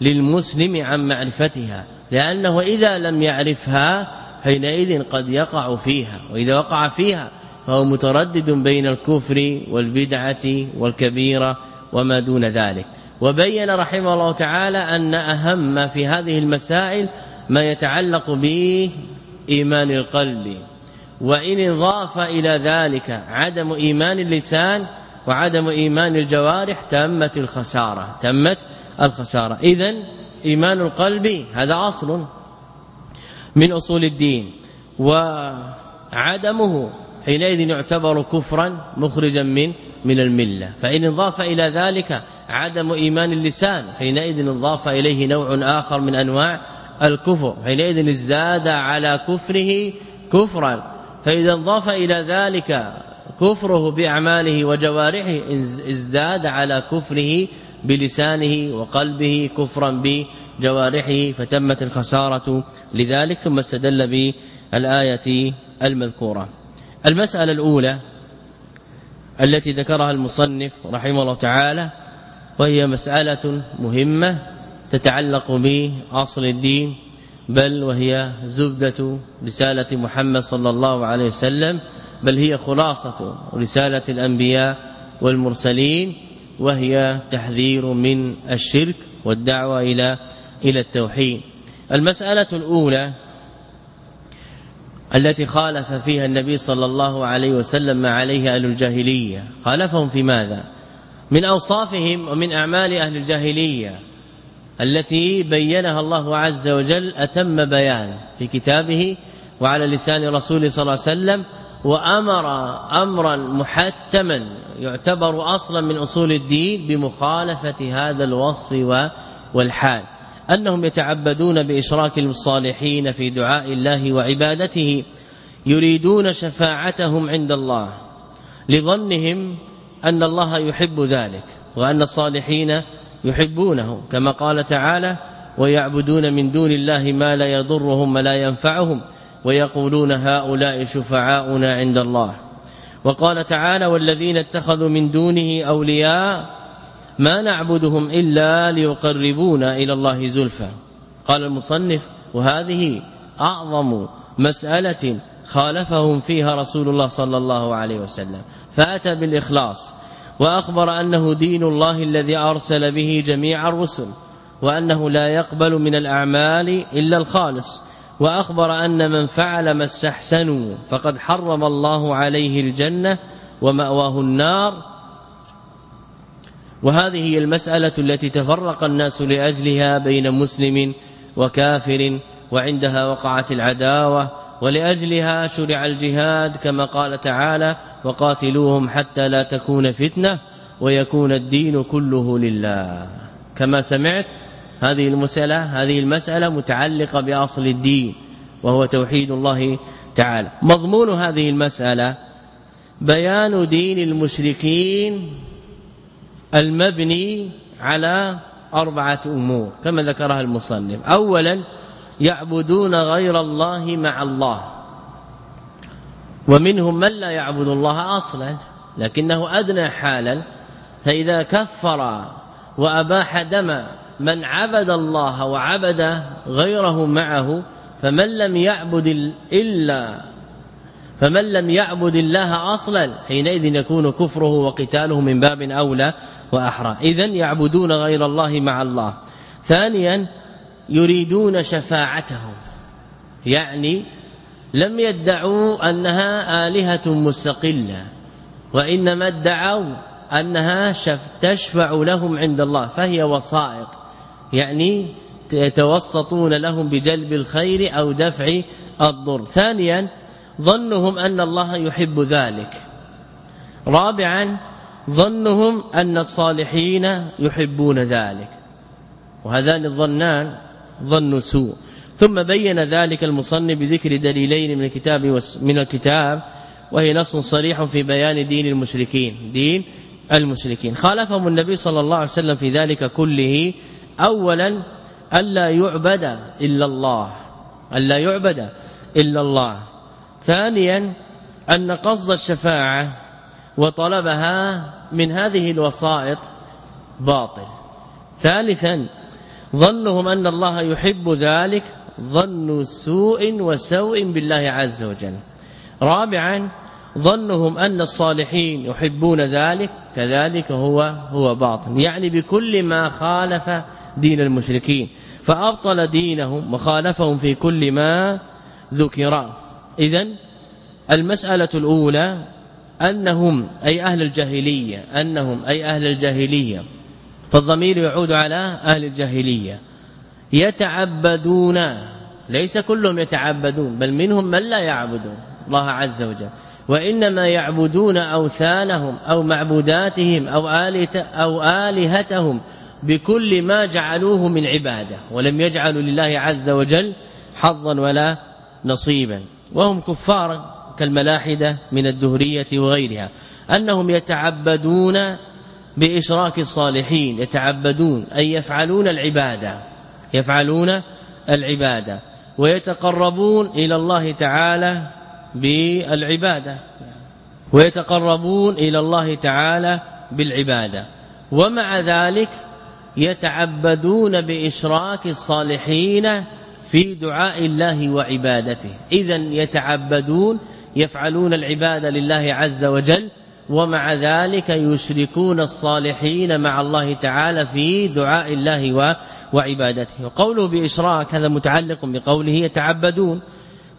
للمسلم عن معرفتها لأنه إذا لم يعرفها حينئذ قد يقع فيها وإذا وقع فيها فهو متردد بين الكفر والبدعة والكبيرة وما دون ذلك. وبين رحمه الله تعالى أن أهم في هذه المسائل ما يتعلق به إيمان القلب. وإن إضاف إلى ذلك عدم إيمان اللسان وعدم إيمان الجوارح تمت الخسارة تمت الخسارة. اذا إيمان القلب هذا أصل من أصول الدين وعدمه حينئذ يعتبر كفرا مخرجا من من الملة. فإن إضاف إلى ذلك عدم إيمان اللسان حينئذ إضاف إليه نوع آخر من أنواع الكفر. حينئذ ازداد على كفره كفرا. فإذا انضاف إلى ذلك كفره بأعماله وجوارحه ازداد على كفره بلسانه وقلبه كفرا بجوارحه فتمت الخسارة. لذلك ثم استدل بالآية المذكورة. المسألة الأولى التي ذكرها المصنف رحمه الله تعالى وهي مسألة مهمة تتعلق بأصل الدين بل وهي زبدة رسالة محمد صلى الله عليه وسلم بل هي خلاصة رسالة الأنبياء والمرسلين وهي تحذير من الشرك والدعوة إلى إلى التوحيد. المسألة الأولى التي خالف فيها النبي صلى الله عليه وسلم ما عليه أهل الجاهلية. خالفهم في ماذا؟ من أوصافهم ومن أعمال أهل الجاهلية. التي بينها الله عز وجل أتم بيان في كتابه وعلى لسان رسوله صلى الله عليه وسلم وأمر أمرا محتما يعتبر أصلا من أصول الدين بمخالفة هذا الوصف والحال. أنهم يتعبدون بإشراك الصالحين في دعاء الله وعبادته يريدون شفاعتهم عند الله لظنهم أن الله يحب ذلك وأن الصالحين يحبونه كما قال تعالى ويعبدون من دون الله ما لا يضرهم ولا ينفعهم ويقولون هؤلاء شفعاؤنا عند الله. وقال تعالى والذين اتخذوا من دونه أولياء ما نعبدهم إلا ليقربونا إلى الله زلفى. قال المصنف وهذه أعظم مسألة خالفهم فيها رسول الله صلى الله عليه وسلم فأتى بالإخلاص وأخبر أنه دين الله الذي أرسل به جميع الرسل وأنه لا يقبل من الأعمال إلا الخالص. وأخبر أن من فعل ما استحسنوا فقد حرم الله عليه الجنة ومأواه النار. وهذه هي المسألة التي تفرق الناس لأجلها بين مسلم وكافر وعندها وقعت العداوة ولأجلها شرع الجهاد كما قال تعالى وقاتلوهم حتى لا تكون فتنة ويكون الدين كله لله. كما سمعت هذه المسألة هذه المسألة متعلقة بأصل الدين وهو توحيد الله تعالى. مضمون هذه المسألة بيان دين المشركين المبني على أربعة أمور كما ذكرها المصنف. اولا يعبدون غير الله مع الله. ومنهم من لا يعبد الله أصلا لكنه أدنى حالا فإذا كفر وأباح دم من عبد الله وعبد غيره معه فمن لم يعبد الا فمن لم يعبد الله أصلا حينئذ يكون كفره وقتاله من باب أولى وأحرى. اذا يعبدون غير الله مع الله. ثانيا يريدون شفاعتهم. يعني لم يدعوا أنها آلهة مستقلة وإنما ادعوا أنها تشفع لهم عند الله فهي وسائط يعني يتوسطون لهم بجلب الخير أو دفع الضر. ثانيا ظنهم أن الله يحب ذلك. رابعا ظنهم أن الصالحين يحبون ذلك. وهذان الظنان ظن سوء. ثم بين ذلك المصنف بذكر دليلين من الكتاب من الكتاب وهي نص صريح في بيان دين المشركين دين المشركين. خالفهم النبي صلى الله عليه وسلم في ذلك كله اولا الا يعبد إلا الله الا يعبد إلا الله. ثانيا أن قصد الشفاعة وطلبها من هذه الوسائط باطل. ثالثا ظنهم أن الله يحب ذلك ظن سوء وسوء بالله عز وجل. رابعا ظنهم أن الصالحين يحبون ذلك كذلك هو هو باطل يعني بكل ما خالف دين المشركين. فأبطل دينهم وخالفهم في كل ما ذكر. اذا المسألة الأولى أنهم أي أهل الجاهلية أنهم أي أهل الجاهلية. فالضمير يعود على أهل الجاهلية. يتعبدون. ليس كلهم يتعبدون بل منهم من لا يعبدون. الله عز وجل. وإنما يعبدون أوثانهم أو معبوداتهم أو آلهة أو آلهتهم بكل ما جعلوه من عبادة ولم يجعلوا لله عز وجل حظا ولا نصيبا. وهم كفار كالملاحدة من الدهرية وغيرها. أنهم يتعبدون بإشراك الصالحين يتعبدون أي يفعلون العبادة. يفعلون العبادة ويتقربون إلى الله تعالى بالعبادة. ويتقربون إلى الله تعالى بالعبادة. ومع ذلك يتعبدون بإشراك الصالحين في دعاء الله وعبادته. اذا يتعبدون يفعلون العبادة لله عز وجل ومع ذلك يشركون الصالحين مع الله تعالى في دعاء الله وعبادته وقوله بإشراك هذا متعلق بقوله يتعبدون.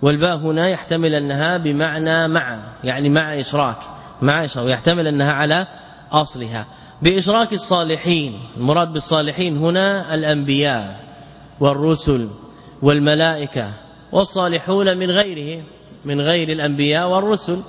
والباء هنا يحتمل أنها بمعنى مع يعني مع إشراك مع إشراك ويحتمل أنها على أصلها. بإشراك الصالحين المراد بالصالحين هنا الأنبياء والرسل والملائكة والصالحون من غيرهم من غير الأنبياء والرسل.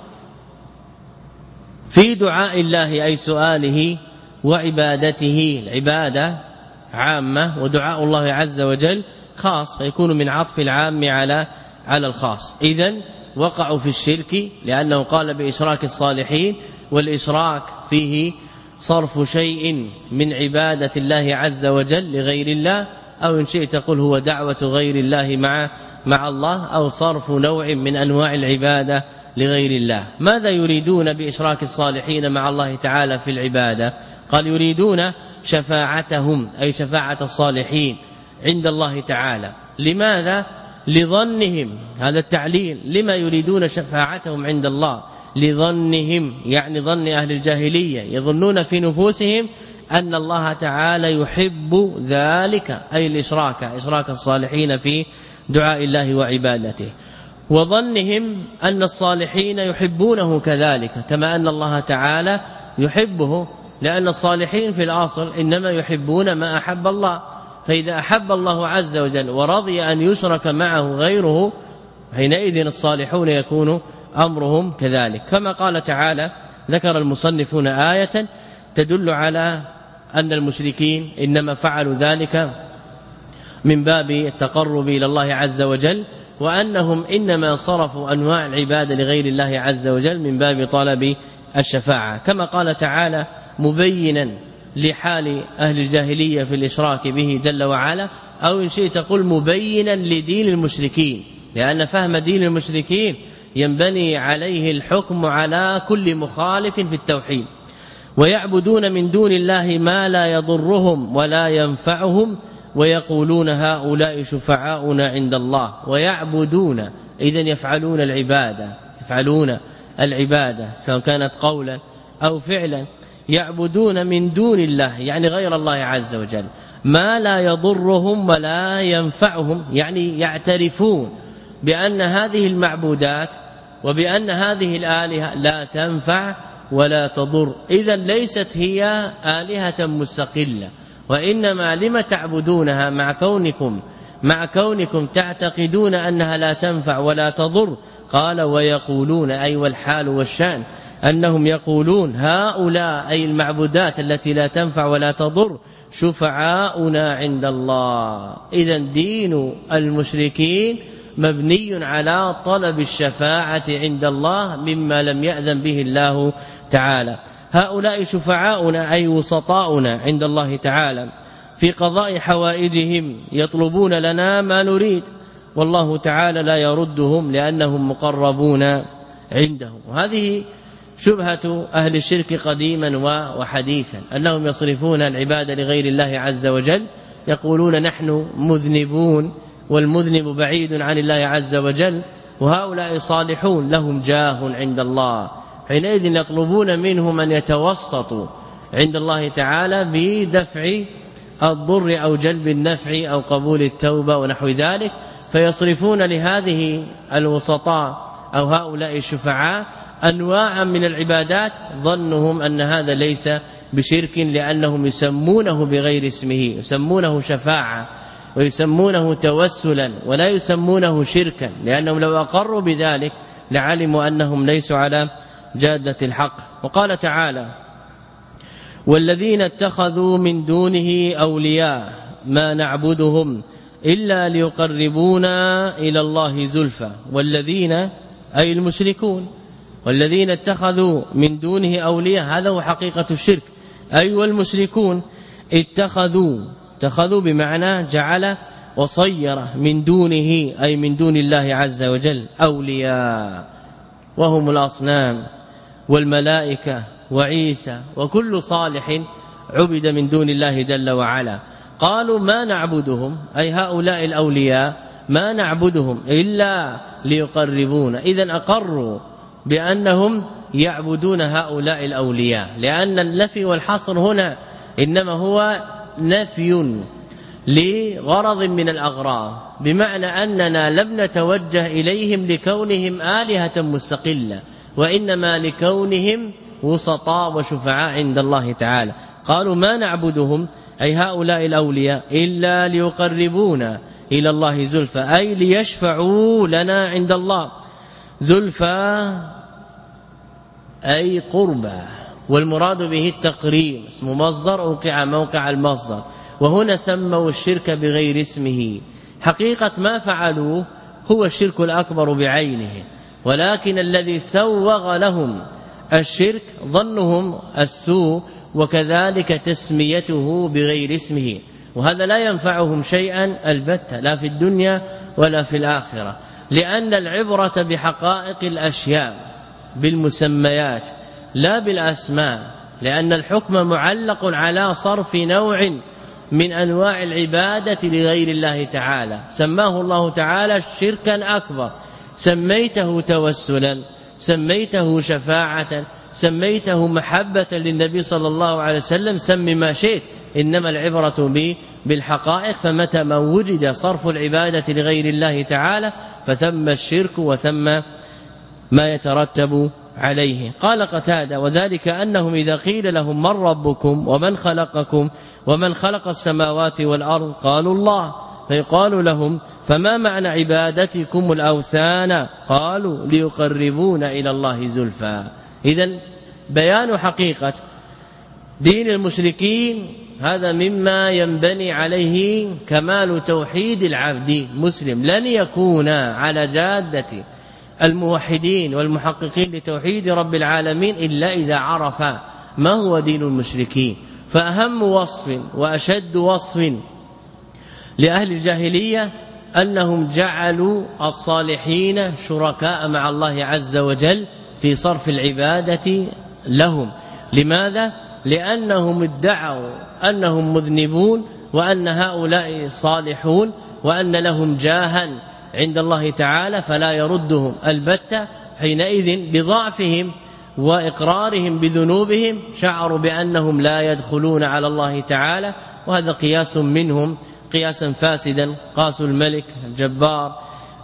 في دعاء الله أي سؤاله وعبادته العبادة عامة ودعاء الله عز وجل خاص فيكون من عطف العام على على الخاص. اذا وقعوا في الشرك لأنه قال بإشراك الصالحين والإشراك فيه صرف شيء من عبادة الله عز وجل لغير الله أو إن شئت تقول هو دعوة غير الله مع مع الله أو صرف نوع من أنواع العبادة لغير الله. ماذا يريدون بإشراك الصالحين مع الله تعالى في العبادة؟ قال يريدون شفاعتهم أي شفاعة الصالحين عند الله تعالى. لماذا؟ لظنهم هذا التعليل لما يريدون شفاعتهم عند الله. لظنهم يعني ظن أهل الجاهلية يظنون في نفوسهم أن الله تعالى يحب ذلك أي الإشراك إشراك الصالحين في دعاء الله وعبادته. وظنهم أن الصالحين يحبونه كذلك كما أن الله تعالى يحبه لأن الصالحين في الأصل إنما يحبون ما أحب الله. فإذا أحب الله عز وجل ورضي أن يشرك معه غيره حينئذ الصالحون يكون أمرهم كذلك. كما قال تعالى ذكر المصنفون آية تدل على أن المشركين إنما فعلوا ذلك من باب التقرب إلى الله عز وجل وأنهم إنما صرفوا أنواع العبادة لغير الله عز وجل من باب طلب الشفاعة. كما قال تعالى مبينا لحال أهل الجاهلية في الإشراك به جل وعلا أو إن شئت تقول مبينا لدين المشركين. لأن فهم دين المشركين ينبني عليه الحكم على كل مخالف في التوحيد. ويعبدون من دون الله ما لا يضرهم ولا ينفعهم ويقولون هؤلاء شفعاؤنا عند الله. ويعبدون اذا يفعلون العبادة يفعلون العبادة سواء كانت قولا أو فعلا. يعبدون من دون الله يعني غير الله عز وجل. ما لا يضرهم ولا ينفعهم يعني يعترفون بأن هذه المعبودات وبأن هذه الآلهة لا تنفع ولا تضر. إذا ليست هي آلهة مستقلة. وإنما لم تعبدونها مع كونكم مع كونكم تعتقدون أنها لا تنفع ولا تضر؟ قال ويقولون أي والحال والشأن. أنهم يقولون هؤلاء أي المعبودات التي لا تنفع ولا تضر شفعاؤنا عند الله. إذا دين المشركين مبني على طلب الشفاعة عند الله مما لم يأذن به الله تعالى. هؤلاء شفعاؤنا أي وسطاؤنا عند الله تعالى. في قضاء حوائجهم يطلبون لنا ما نريد. والله تعالى لا يردهم لأنهم مقربون عنده وهذه شبهة أهل الشرك قديما وحديثا. أنهم يصرفون العبادة لغير الله عز وجل. يقولون نحن مذنبون والمذنب بعيد عن الله عز وجل. وهؤلاء صالحون لهم جاه عند الله. حينئذ يطلبون منهم ان يتوسطوا عند الله تعالى بدفع الضر أو جلب النفع أو قبول التوبة ونحو ذلك. فيصرفون لهذه الوسطاء أو هؤلاء الشفعاء أنواعا من العبادات ظنهم أن هذا ليس بشرك لأنهم يسمونه بغير اسمه يسمونه شفاعة ويسمونه توسلا ولا يسمونه شركا لأنهم لو أقروا بذلك لعلموا أنهم ليسوا على جادة الحق. وقال تعالى والذين اتخذوا من دونه أولياء ما نعبدهم إلا ليقربونا إلى الله زلفى والذين أي المشركون والذين اتخذوا من دونه أولياء هذا هو حقيقة الشرك. أي والمشركون اتخذوا اتخذوا بمعنى جعل وصير من دونه أي من دون الله عز وجل أولياء. وهم الأصنام والملائكة وعيسى وكل صالح عبد من دون الله جل وعلا. قالوا ما نعبدهم؟ أي هؤلاء الأولياء ما نعبدهم إلا ليقربون إذا أقروا بأنهم يعبدون هؤلاء الأولياء. لأن النفي والحصر هنا إنما هو نفي لغرض من الأغراض بمعنى أننا لم نتوجه إليهم لكونهم آلهة مستقلة وإنما لكونهم وسطاء وشفعاء عند الله تعالى. قالوا ما نعبدهم؟ أي هؤلاء الأولياء؟ إلا ليقربونا إلى الله زلفى أي ليشفعوا لنا عند الله. زلفى أي قربى والمراد به التقريب اسم مصدر أوقع موقع المصدر وهنا سموا الشرك بغير اسمه. حقيقة ما فعلوه هو الشرك الأكبر بعينه ولكن الذي سوغ لهم الشرك ظنهم السوء وكذلك تسميته بغير اسمه. وهذا لا ينفعهم شيئا البتة لا في الدنيا ولا في الآخرة. لأن العبرة بحقائق الأشياء بالمسميات لا بالأسماء لأن الحكم معلق على صرف نوع من أنواع العبادة لغير الله تعالى. سماه الله تعالى شركا أكبر. سميته توسلا سميته شفاعة سميته محبة للنبي صلى الله عليه وسلم سم ما شئت. إنما العبرة به بالحقائق فمتى ما وجد صرف العبادة لغير الله تعالى فثم الشرك وثم ما يترتب عليه. قال قتادة وذلك أنهم إذا قيل لهم من ربكم ومن خلقكم ومن خلق السماوات والأرض قالوا الله فيقال لهم فما معنى عبادتكم الأوثان؟ قالوا ليقربونا إلى الله زلفى اذا بيان حقيقة دين المشركين هذا مما ينبني عليه كمال توحيد العبد مسلم. لن يكون على جادة الموحدين والمحققين لتوحيد رب العالمين إلا إذا عرف ما هو دين المشركين. فأهم وصف وأشد وصف لأهل الجاهلية أنهم جعلوا الصالحين شركاء مع الله عز وجل في صرف العبادة لهم. لماذا؟ لأنهم ادعوا أنهم مذنبون وأن هؤلاء صالحون وأن لهم جاها عند الله تعالى فلا يردهم. البتة حينئذ بضعفهم وإقرارهم بذنوبهم شعروا بأنهم لا يدخلون على الله تعالى وهذا قياس منهم قياسا فاسدا. قاسوا الملك الجبار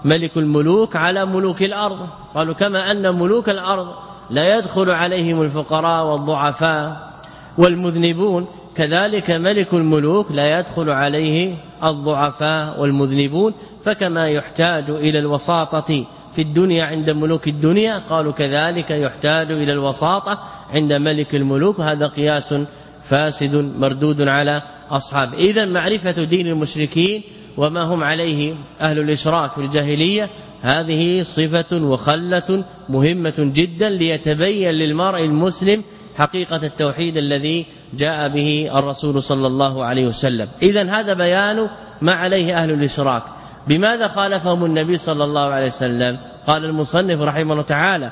ملك الملوك على ملوك الأرض. قالوا كما أن ملوك الأرض لا يدخل عليهم الفقراء والضعفاء والمذنبون. كذلك ملك الملوك لا يدخل عليه الضعفاء والمذنبون فكما يحتاج إلى الوساطة في الدنيا عند ملوك الدنيا قالوا كذلك يحتاج إلى الوساطة عند ملك الملوك. هذا قياس فاسد مردود على أصحاب إذا معرفة دين المشركين وما هم عليه أهل الإشراك في الجاهلية هذه صفة وخلة مهمة جدا ليتبين للمرء المسلم حقيقة التوحيد الذي جاء به الرسول صلى الله عليه وسلم. اذا هذا بيان ما عليه أهل الإشراك. بماذا خالفهم النبي صلى الله عليه وسلم؟ قال المصنف رحمه الله تعالى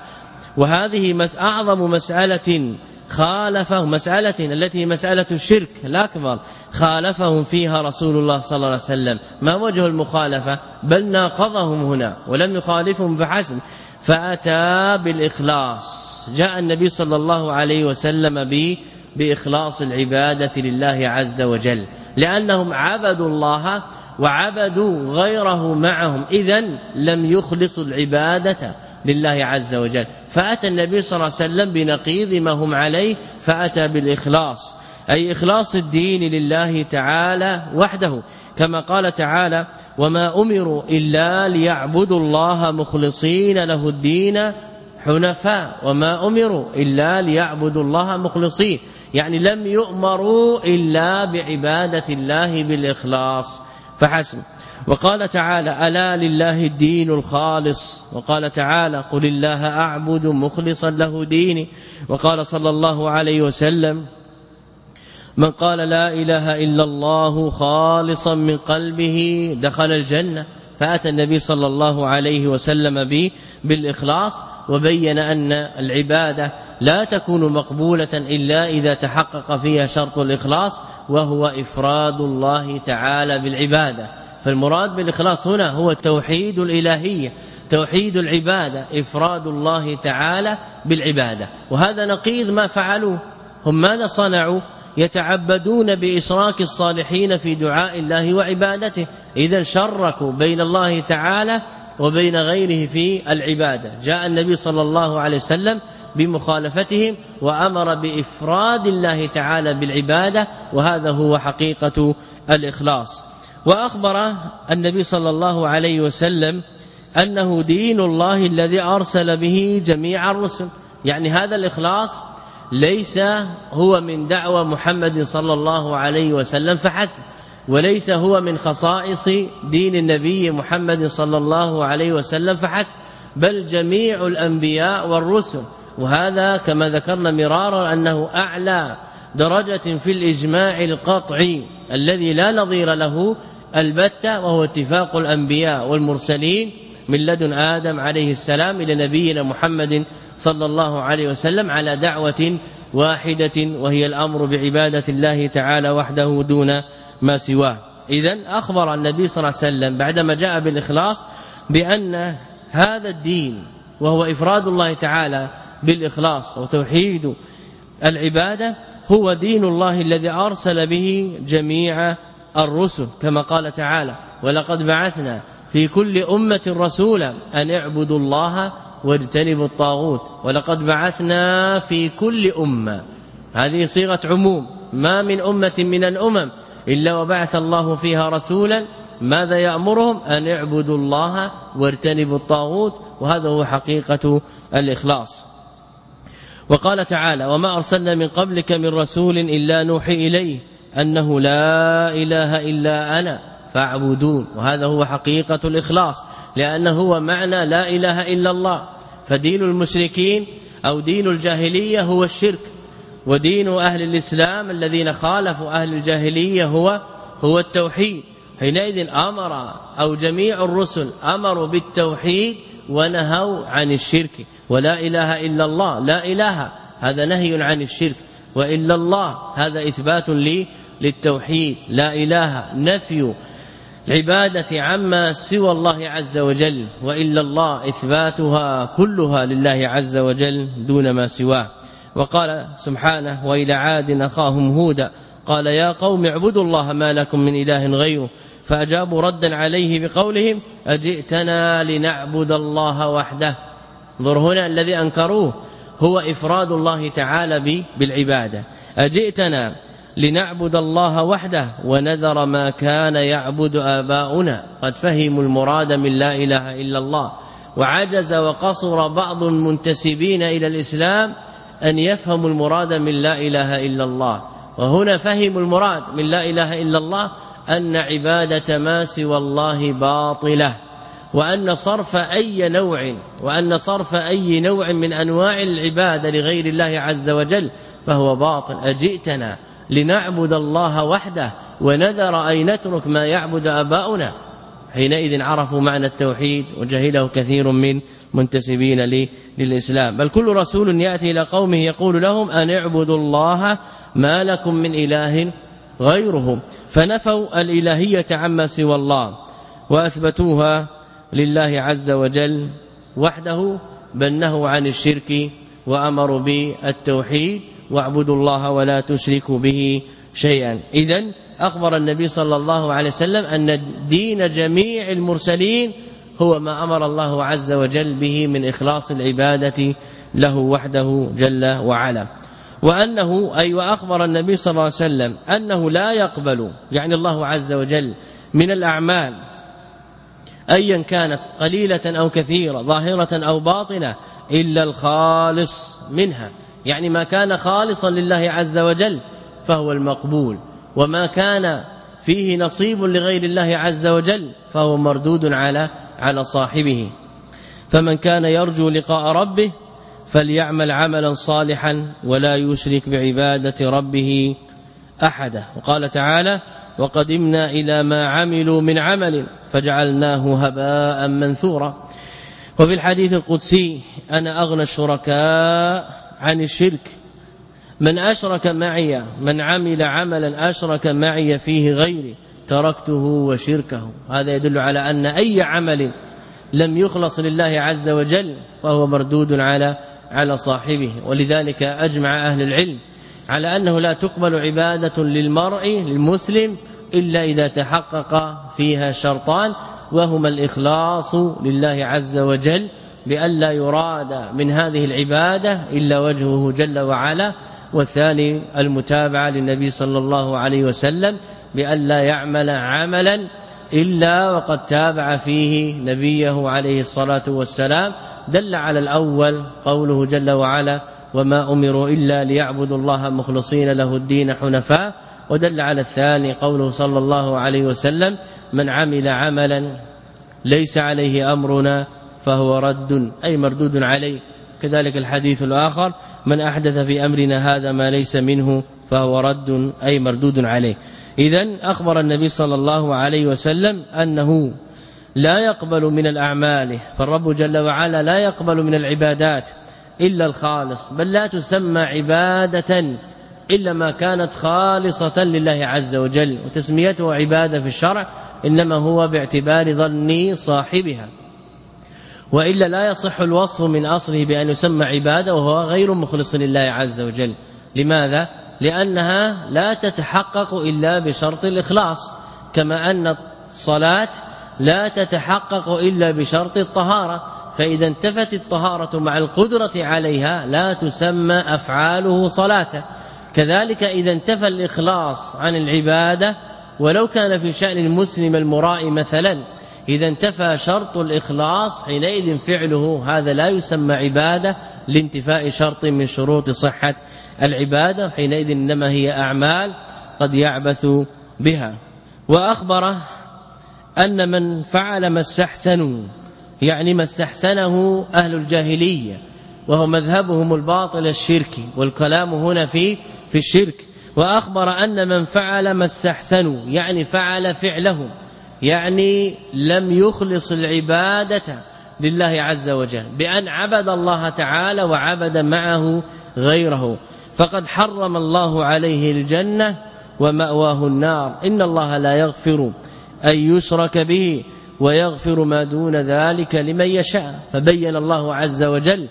وهذه أعظم مسألة خالفه مسألة التي مسألة الشرك الأكبر خالفهم فيها رسول الله صلى الله عليه وسلم. ما وجه المخالفة؟ بل ناقضهم هنا ولم يخالفهم فحسب. فأتى بالإخلاص. جاء النبي صلى الله عليه وسلم به بإخلاص العبادة لله عز وجل لأنهم عبدوا الله وعبدوا غيره معهم اذا لم يخلصوا العبادة لله عز وجل. فأتى النبي صلى الله عليه وسلم بنقيض ما هم عليه فأتى بالإخلاص أي إخلاص الدين لله تعالى وحده. كما قال تعالى وما أمروا إلا ليعبدوا الله مخلصين له الدين حنفاء وما أمروا إلا ليعبدوا الله مخلصين يعني لم يؤمروا إلا بعبادة الله بالإخلاص. فحسب. وقال تعالى ألا لله الدين الخالص. وقال تعالى قل الله أعبد مخلصا له ديني. وقال صلى الله عليه وسلم من قال لا إله إلا الله خالصا من قلبه دخل الجنة. فأتى النبي صلى الله عليه وسلم به بالإخلاص وبين أن العبادة لا تكون مقبولة إلا إذا تحقق فيها شرط الإخلاص وهو إفراد الله تعالى بالعبادة. فالمراد بالإخلاص هنا هو توحيد الإلهية توحيد العبادة إفراد الله تعالى بالعبادة. وهذا نقيض ما فعلوه. هم ماذا صنعوا؟ يتعبدون بإشراك الصالحين في دعاء الله وعبادته. إذا شركوا بين الله تعالى وبين غيره في العبادة. جاء النبي صلى الله عليه وسلم بمخالفتهم وأمر بإفراد الله تعالى بالعبادة وهذا هو حقيقة الإخلاص. وأخبر النبي صلى الله عليه وسلم أنه دين الله الذي أرسل به جميع الرسل. يعني هذا الإخلاص ليس هو من دعوة محمد صلى الله عليه وسلم فحسب. وليس هو من خصائص دين النبي محمد صلى الله عليه وسلم فحسب. بل جميع الأنبياء والرسل. وهذا كما ذكرنا مرارا أنه أعلى درجة في الإجماع القطعي الذي لا نظير له البتة وهو اتفاق الأنبياء والمرسلين من لدن آدم عليه السلام إلى نبينا محمد صلى الله عليه وسلم على دعوة واحدة وهي الأمر بعبادة الله تعالى وحده دون ما سواه. اذا أخبر النبي صلى الله عليه وسلم بعدما جاء بالإخلاص بأن هذا الدين وهو إفراد الله تعالى بالإخلاص وتوحيد العبادة هو دين الله الذي أرسل به جميع الرسل كما قال تعالى ولقد بعثنا في كل أمة رسولا أن اعبدوا الله واجتنبوا الطاغوت. ولقد بعثنا في كل أمة. هذه صيغة عموم. ما من أمة من الأمم إلا وبعث الله فيها رسولا. ماذا يأمرهم؟ أن اعبدوا الله واجتنبوا الطاغوت. وهذا هو حقيقة الإخلاص. وقال تعالى وما أرسلنا من قبلك من رسول إلا نوحي إليه أنه لا إله إلا أنا. فاعبدون وهذا هو حقيقة الإخلاص لأنه هو معنى لا إله إلا الله. فدين المشركين أو دين الجاهلية هو الشرك. ودين أهل الإسلام الذين خالفوا أهل الجاهلية هو هو التوحيد. حينئذ أمر أو جميع الرسل أمروا بالتوحيد ونهوا عن الشرك. ولا إله إلا الله لا إله هذا نهي عن الشرك. وإلا الله هذا إثبات لي للتوحيد. لا إله نفي العبادة عما سوى الله عز وجل وإلا الله إثباتها كلها لله عز وجل دون ما سواه. وقال سبحانه وإلى عاد أخاهم هودا قال يا قوم اعبدوا الله ما لكم من إله غيره فأجابوا ردا عليه بقولهم أجئتنا لنعبد الله وحده انظر هنا الذي أنكروه هو إفراد الله تعالى بالعبادة. أجئتنا لنعبد الله وحده ونذر ما كان يعبد آباؤنا. قد فهموا المراد من لا إله إلا الله. وعجز وقصر بعض المنتسبين إلى الإسلام أن يفهموا المراد من لا إله إلا الله. وهنا فهموا المراد من لا إله إلا الله أن عبادة ما سوى الله باطلة. وأن صرف أي نوع وأن صرف أي نوع من أنواع العبادة لغير الله عز وجل فهو باطل. أجئتنا لنعبد الله وحده ونذر أن نترك ما يعبد آباؤنا. حينئذ عرفوا معنى التوحيد وجهله كثير من منتسبين للإسلام. بل كل رسول يأتي إلى قومه يقول لهم أن اعبدوا الله ما لكم من إله غيره. فنفوا الإلهية عما سوى الله وأثبتوها لله عز وجل وحده. بل نهوا عن الشرك وأمروا بالتوحيد واعبدوا الله ولا تشركوا به شيئا. اذا أخبر النبي صلى الله عليه وسلم أن دين جميع المرسلين هو ما أمر الله عز وجل به من إخلاص العبادة له وحده جل وعلا. وأنه أي وأخبر النبي صلى الله عليه وسلم أنه لا يقبل يعني الله عز وجل من الأعمال ايا كانت قليلة أو كثيرة ظاهرة أو باطنة إلا الخالص منها. يعني ما كان خالصا لله عز وجل فهو المقبول. وما كان فيه نصيب لغير الله عز وجل فهو مردود على على صاحبه. فمن كان يرجو لقاء ربه فليعمل عملا صالحا ولا يشرك بعبادة ربه أحدا. وقال تعالى وقدمنا إلى ما عملوا من عمل فجعلناه هباء منثورا. وفي الحديث القدسي أنا أغنى الشركاء عن الشرك. من أشرك معي من عمل عملا أشرك معي فيه غيري تركته وشركه. هذا يدل على أن أي عمل لم يخلص لله عز وجل وهو مردود على على صاحبه. ولذلك أجمع أهل العلم على أنه لا تقبل عبادة للمرء المسلم إلا إذا تحقق فيها شرطان وهما الإخلاص لله عز وجل بأن لا يراد من هذه العبادة إلا وجهه جل وعلا والثاني المتابعة للنبي صلى الله عليه وسلم بأن لا يعمل عملا إلا وقد تابع فيه نبيه عليه الصلاة والسلام. دل على الأول قوله جل وعلا وما أمروا إلا ليعبدوا الله مخلصين له الدين حنفاء ودل على الثاني قوله صلى الله عليه وسلم من عمل عملا ليس عليه أمرنا فهو رد أي مردود عليه. كذلك الحديث الآخر من أحدث في أمرنا هذا ما ليس منه فهو رد أي مردود عليه. اذا أخبر النبي صلى الله عليه وسلم أنه لا يقبل من الأعمال فالرب جل وعلا لا يقبل من العبادات إلا الخالص بل لا تسمى عبادة إلا ما كانت خالصة لله عز وجل وتسميته عبادة في الشرع إنما هو باعتبار ظن صاحبها. وإلا لا يصح الوصف من أصله بأن يسمى عبادة وهو غير مخلص لله عز وجل. لماذا؟ لأنها لا تتحقق إلا بشرط الإخلاص كما أن الصلاة لا تتحقق إلا بشرط الطهارة. فإذا انتفت الطهارة مع القدرة عليها لا تسمى أفعاله صلاة. كذلك إذا انتفى الإخلاص عن العبادة ولو كان في شأن المسلم المرائي مثلا إذا انتفى شرط الإخلاص حينئذ فعله هذا لا يسمى عبادة لانتفاء شرط من شروط صحة العبادة حينئذ إنما هي أعمال قد يعبث بها. وأخبر أن من فعل ما استحسنوا يعني ما استحسنه أهل الجاهلية وهو مذهبهم الباطل الشركي والكلام هنا في في الشرك. وأخبر أن من فعل ما استحسنوا يعني فعل فعلهم يعني لم يخلص العبادة لله عز وجل بأن عبد الله تعالى وعبد معه غيره. فقد حرم الله عليه الجنة ومأواه النار. إن الله لا يغفر أن يشرك به ويغفر ما دون ذلك لمن يشاء. فبين الله عز وجل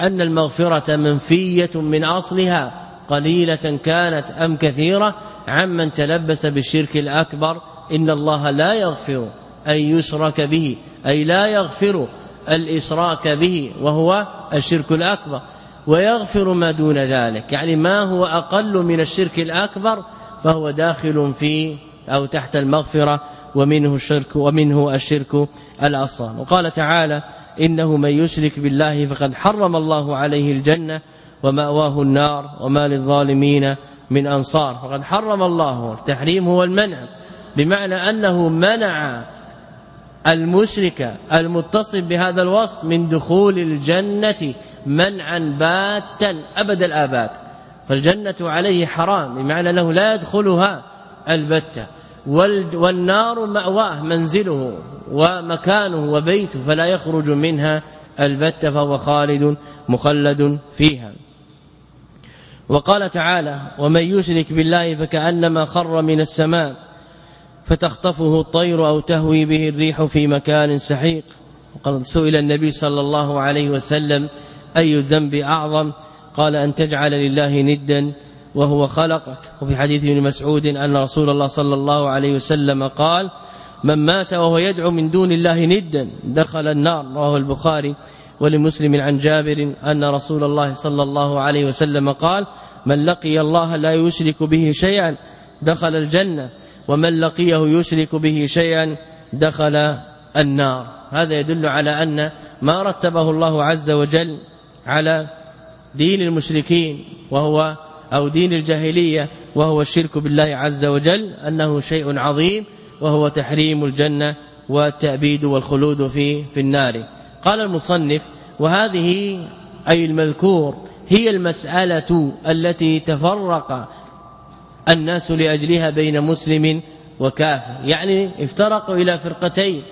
أن المغفرة منفية من أصلها قليلة كانت أم كثيرة عمن تلبس بالشرك الأكبر إن الله لا يغفر أن يشرك به أي لا يغفر الإشراك به وهو الشرك الأكبر. ويغفر ما دون ذلك يعني ما هو أقل من الشرك الأكبر فهو داخل في أو تحت المغفرة ومنه الشرك ومنه الشرك الأصغر. وقال تعالى إنه من يشرك بالله فقد حرم الله عليه الجنة ومأواه النار وما للظالمين من أنصار. فقد حرم الله التحريم هو المنع. بمعنى أنه منع المشرك المتصف بهذا الوصف من دخول الجنة منعا باتا أبد الآباد. فالجنة عليه حرام بمعنى أنه لا يدخلها البتة. والنار مأواه منزله ومكانه وبيته فلا يخرج منها البتة فهو خالد مخلد فيها. وقال تعالى ومن يشرك بالله فكأنما خر من السماء فتخطفه الطير أو تهوي به الريح في مكان سحيق. وقد سئل النبي صلى الله عليه وسلم أي الذنب أعظم؟ قال أن تجعل لله ندا وهو خلقك. وفي حديث ابن مسعود أن رسول الله صلى الله عليه وسلم قال من مات وهو يدعو من دون الله ندا دخل النار. رواه البخاري ولمسلم عن جابر أن رسول الله صلى الله عليه وسلم قال من لقي الله لا يشرك به شيئا دخل الجنة. ومن لقيه يشرك به شيئا دخل النار. هذا يدل على أن ما رتبه الله عز وجل على دين المشركين وهو أو دين الجاهلية وهو الشرك بالله عز وجل أنه شيء عظيم وهو تحريم الجنة والتأبيد والخلود في في النار. قال المصنف وهذه أي المذكور هي المسألة التي تفرق الناس لأجلها بين مسلم وكافر. يعني افترقوا إلى فرقتين.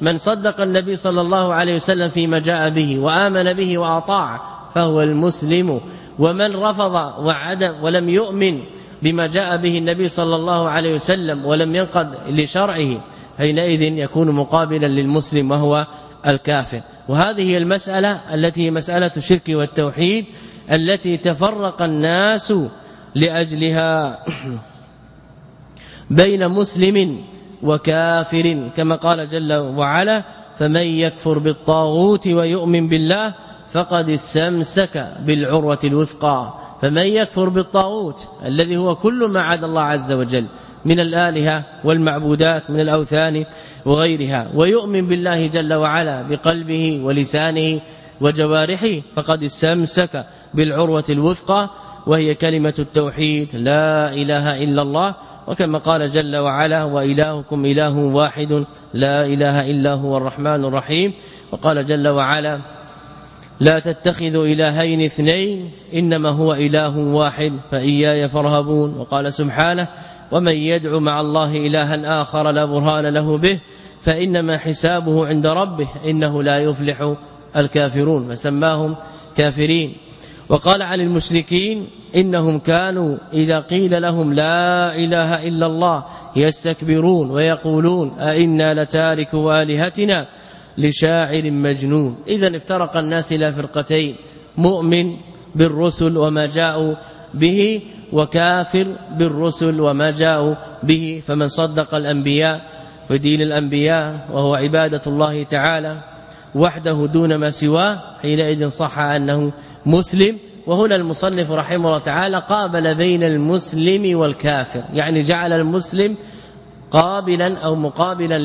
من صدق النبي صلى الله عليه وسلم فيما جاء به وآمن به وأطاع فهو المسلم. ومن رفض وعدم ولم يؤمن بما جاء به النبي صلى الله عليه وسلم ولم ينقض لشرعه حينئذ يكون مقابلا للمسلم وهو الكافر. وهذه هي المسألة التي هي مسألة الشرك والتوحيد التي تفرق الناس لأجلها بين مسلم وكافر كما قال جل وعلا فمن يكفر بالطاغوت ويؤمن بالله فقد استمسك بالعروة الوثقى. فمن يكفر بالطاغوت الذي هو كل ما عدا الله عز وجل من الآلهة والمعبودات من الأوثان وغيرها ويؤمن بالله جل وعلا بقلبه ولسانه وجوارحه فقد استمسك بالعروة الوثقى. وهي كلمة التوحيد. لا إله إلا الله. وكما قال جل وعلا وإلهكم إله واحد. لا إله إلا هو الرحمن الرحيم. وقال جل وعلا لا تتخذوا إلهين اثنين إنما هو إله واحد فإياي فارهبون. وقال سبحانه ومن يدعو مع الله إلها آخر لا برهان له به فإنما حسابه عند ربه إنه لا يفلح الكافرون. فسماهم كافرين. وقال عن المشركين إنهم كانوا إذا قيل لهم لا إله إلا الله يستكبرون ويقولون أئنا لتاركوا آلهتنا لشاعر مجنون. إذا افترق الناس إلى فرقتين مؤمن بالرسل وما جاءوا به وكافر بالرسل وما جاءوا به. فمن صدق الأنبياء ودين الأنبياء وهو عبادة الله تعالى وحده دون ما سواه حينئذ صح أنه مسلم. وهنا المصنف رحمه الله تعالى قابل بين المسلم والكافر يعني جعل المسلم قابلا أو مقابلا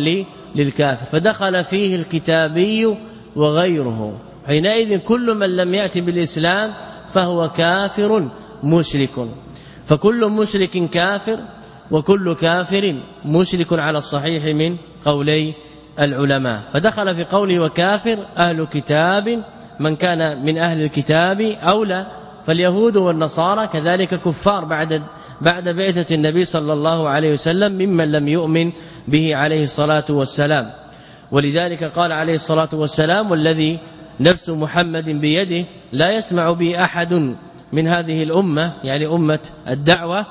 للكافر. فدخل فيه الكتابي وغيره. حينئذ كل من لم يأتي بالإسلام فهو كافر مشرك. فكل مشرك كافر وكل كافر مشرك على الصحيح من قولي العلماء. فدخل في قوله وكافر أهل كتاب من كان من أهل الكتاب أولى فاليهود والنصارى كذلك كفار بعد بعد بعثة النبي صلى الله عليه وسلم ممن لم يؤمن به عليه الصلاة والسلام. ولذلك قال عليه الصلاة والسلام والذي نفس محمد بيده لا يسمع به أحد من هذه الأمة يعني أمة الدعوة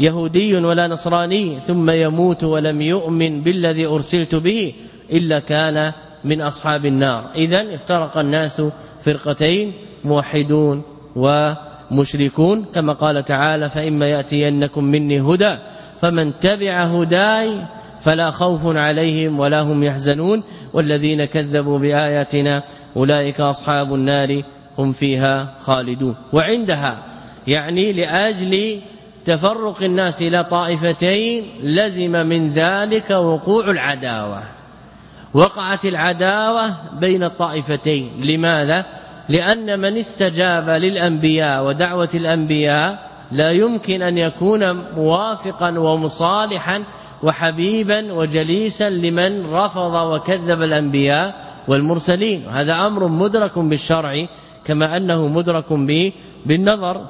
يهودي ولا نصراني ثم يموت ولم يؤمن بالذي أرسلت به إلا كان من أصحاب النار إذا افترق الناس فرقتين موحدون ومشركون. كما قال تعالى فإما يأتينكم مني هدى فمن تبع هداي فلا خوف عليهم ولا هم يحزنون. والذين كذبوا بآياتنا أولئك أصحاب النار هم فيها خالدون. وعندها يعني لأجل تفرق الناس إلى طائفتين لزم من ذلك وقوع العداوة. وقعت العداوة بين الطائفتين. لماذا؟ لأن من استجاب للأنبياء ودعوة الأنبياء لا يمكن أن يكون موافقا ومصالحا وحبيبا وجليسا لمن رفض وكذب الأنبياء والمرسلين. وهذا أمر مدرك بالشرع كما أنه مدرك بالنظر.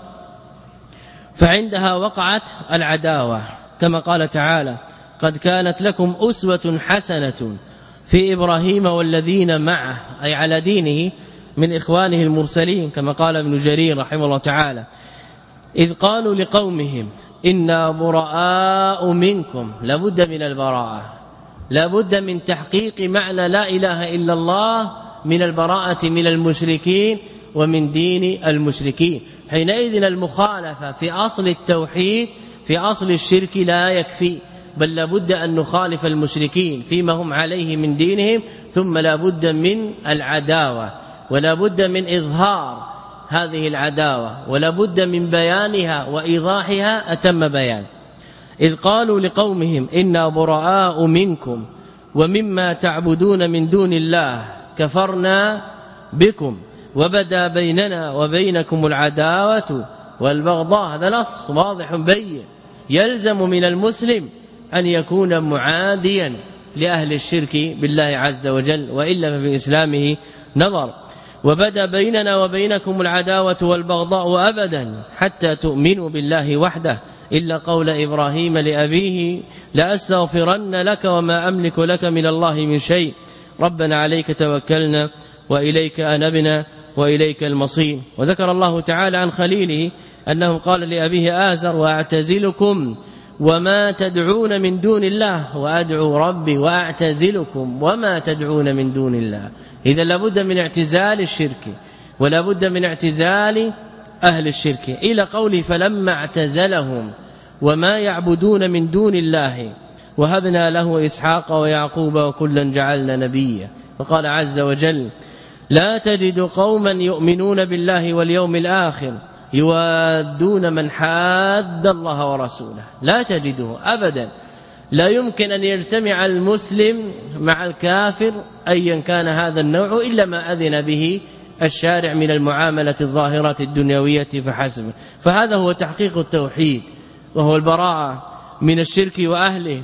فعندها وقعت العداوة. كما قال تعالى قد كانت لكم أسوة حسنة في إبراهيم والذين معه أي على دينه من إخوانه المرسلين كما قال ابن جرير رحمه الله تعالى إذ قالوا لقومهم إنا براء منكم لابد من البراءة لابد من تحقيق معنى لا إله إلا الله من البراءة من المشركين ومن دين المشركين. حينئذ المخالفة في أصل التوحيد في أصل الشرك لا يكفي. بل لابد أن نخالف المشركين فيما هم عليه من دينهم ثم لابد من العداوة ولا بد من إظهار هذه العداوة ولا بد من بيانها وإيضاحها أتم بيان. إذ قالوا لقومهم إنا براء منكم ومما تعبدون من دون الله كفرنا بكم وبدا بيننا وبينكم العداوة والبغضاء. هذا نص واضح بين يلزم من المسلم أن يكون معاديا لأهل الشرك بالله عز وجل وإلا ففي إسلامه نظر. وبدا بيننا وبينكم العداوة والبغضاء أبدا حتى تؤمنوا بالله وحده. إلا قول إبراهيم لأبيه لأستغفرن لك وما أملك لك من الله من شيء. ربنا عليك توكلنا وإليك أنبنا وإليك المصير. وذكر الله تعالى عن خليله أنه قال لأبيه آزر وأعتزلكم. وما تدعون من دون الله وادعو ربي واعتزلكم وما تدعون من دون الله. اذا لابد من اعتزال الشرك ولا بد من اعتزال أهل الشرك. إلى قوله فلما اعتزلهم وما يعبدون من دون الله. وهبنا له إسحاق ويعقوب وكلا جعلنا نبيا. وقال عز وجل لا تجد قوما يؤمنون بالله واليوم الآخر يوادون من حاد الله ورسوله. لا تجده ابدا. لا يمكن أن يجتمع المسلم مع الكافر ايا كان هذا النوع إلا ما أذن به الشارع من المعاملة الظاهرة الدنيوية فحسب. فهذا هو تحقيق التوحيد وهو البراءة من الشرك وأهله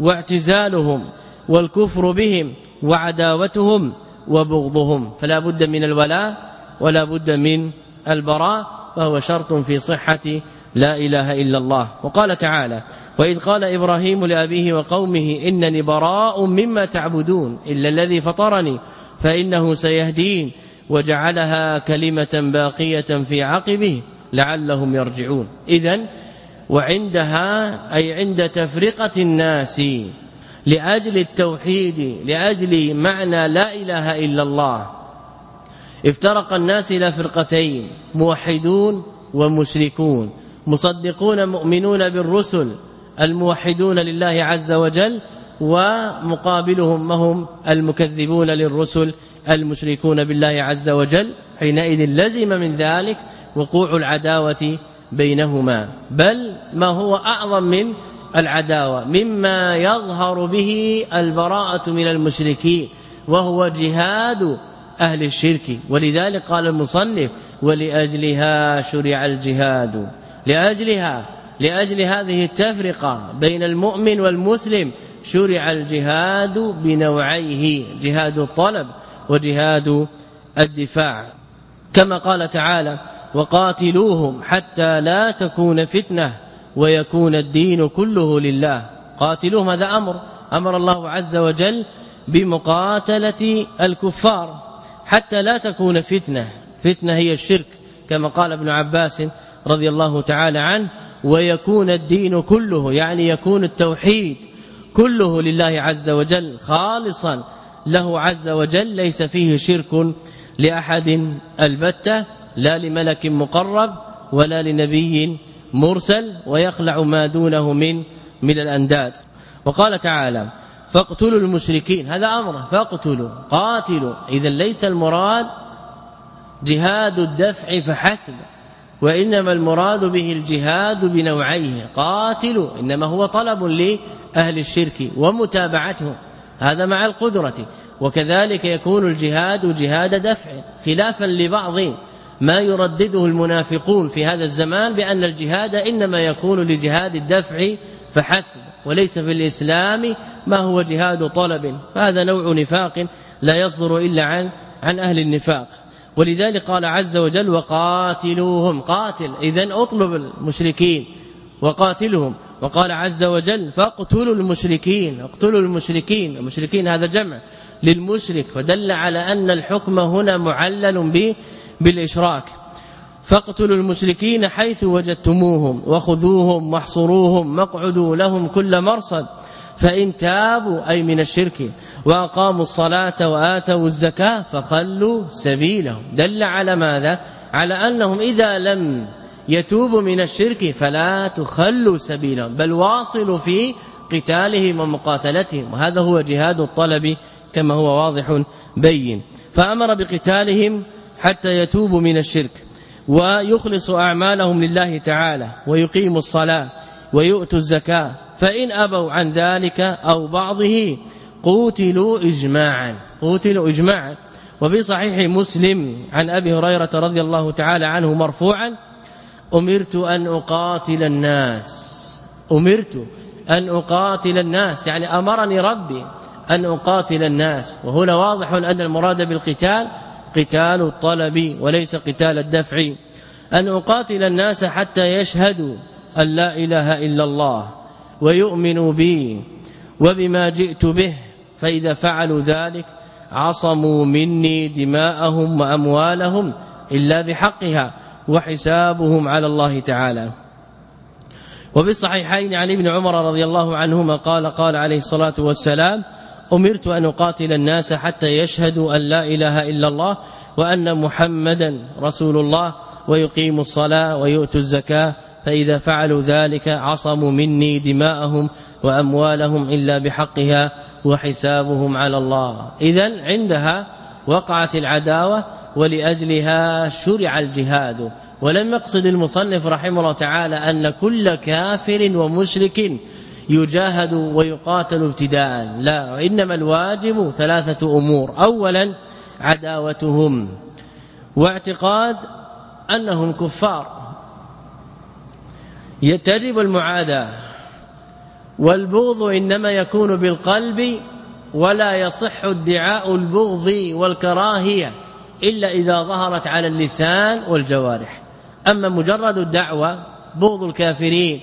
واعتزالهم والكفر بهم وعداوتهم وبغضهم. فلا بد من الولاء ولا بد من البراء. وهو شرط في صحة لا إله إلا الله. وقال تعالى وإذ قال إبراهيم لأبيه وقومه إنني براء مما تعبدون إلا الذي فطرني فإنه سيهدين وجعلها كلمة باقية في عقبه لعلهم يرجعون. إذا وعندها أي عند تفرقة الناس لأجل التوحيد لأجل معنى لا إله إلا الله افترق الناس إلى فرقتين موحدون ومشركون. مصدقون مؤمنون بالرسل الموحدون لله عز وجل ومقابلهم هم؟ المكذبون للرسل المشركون بالله عز وجل. حينئذ لزم من ذلك وقوع العداوة بينهما. بل ما هو أعظم من العداوة؟ مما يظهر به البراءة من المشركين وهو جهاد أهل الشرك. ولذلك قال المصنف ولأجلها شرع الجهاد. لأجلها لأجل هذه التفرقة بين المؤمن والمسلم شرع الجهاد بنوعيه جهاد الطلب وجهاد الدفاع. كما قال تعالى وقاتلوهم حتى لا تكون فتنة ويكون الدين كله لله. قاتلوهم هذا أمر أمر الله عز وجل بمقاتلة الكفار. حتى لا تكون فتنة. فتنة هي الشرك كما قال ابن عباس رضي الله تعالى عنه ويكون الدين كله يعني يكون التوحيد كله لله عز وجل خالصا. له عز وجل ليس فيه شرك لأحد البتة لا لملك مقرب ولا لنبي مرسل ويخلع ما دونه من من الأنداد. وقال تعالى فاقتلوا المشركين. هذا أمر فاقتلوا. قاتلوا. اذا ليس المراد جهاد الدفع فحسب وإنما المراد به الجهاد بنوعيه. قاتلوا. إنما هو طلب لأهل الشرك ومتابعتهم. هذا مع القدرة. وكذلك يكون الجهاد جهاد دفع خلافا لبعض ما يردده المنافقون في هذا الزمان بأن الجهاد إنما يكون لجهاد الدفع فحسب. وليس في الإسلام ما هو جهاد طلب. فهذا نوع نفاق لا يصدر إلا عن عن أهل النفاق. ولذلك قال عز وجل وقاتلوهم. قاتل. اذا اطلب المشركين. وقاتلهم. وقال عز وجل فاقتلوا المشركين. اقتلوا المشركين. المشركين هذا جمع للمشرك. ودل على أن الحكم هنا معلل به بالإشراك. فاقتلوا المشركين حيث وجدتموهم وخذوهم واحصروهم واقعدوا لهم كل مرصد. فإن تابوا أي من الشرك وأقاموا الصلاة وآتوا الزكاة فخلوا سبيلهم. دل على ماذا؟ على أنهم إذا لم يتوبوا من الشرك فلا تخلوا سبيلهم بل واصلوا في قتالهم ومقاتلتهم. وهذا هو جهاد الطلب كما هو واضح بين. فأمر بقتالهم حتى يتوبوا من الشرك. ويخلص أعمالهم لله تعالى ويقيموا الصلاة ويؤتوا الزكاة. فإن أبوا عن ذلك أو بعضه قوتلوا اجماعا قوتلوا اجماعا. وفي صحيح مسلم عن أبي هريرة رضي الله تعالى عنه مرفوعا أمرت أن أقاتل الناس. أمرت أن أقاتل الناس يعني أمرني ربي أن أقاتل الناس. وهنا واضح أن المراد بالقتال قتال الطلب وليس قتال الدفع. أن أقاتل الناس حتى يشهدوا أن لا إله إلا الله ويؤمنوا بي وبما جئت به. فإذا فعلوا ذلك عصموا مني دماءهم وأموالهم إلا بحقها وحسابهم على الله تعالى. وفي الصحيحين عن ابن عمر رضي الله عنهما قال قال عليه الصلاة والسلام أمرت أن أقاتل الناس حتى يشهدوا أن لا إله إلا الله وأن محمدا رسول الله ويقيموا الصلاة ويؤتوا الزكاة فإذا فعلوا ذلك عصموا مني دماءهم وأموالهم إلا بحقها وحسابهم على الله. إذا عندها وقعت العداوة ولأجلها شرع الجهاد. ولم يقصد المصنف رحمه الله تعالى أن كل كافر ومشرك يجاهد ويقاتل ابتداء. لا وإنما الواجب ثلاثة أمور. اولا عداوتهم. واعتقاد أنهم كفار. يتجب المعاداة. والبغض إنما يكون بالقلب ولا يصح ادعاء البغض والكراهية إلا إذا ظهرت على اللسان والجوارح. أما مجرد الدعوة بغض الكافرين.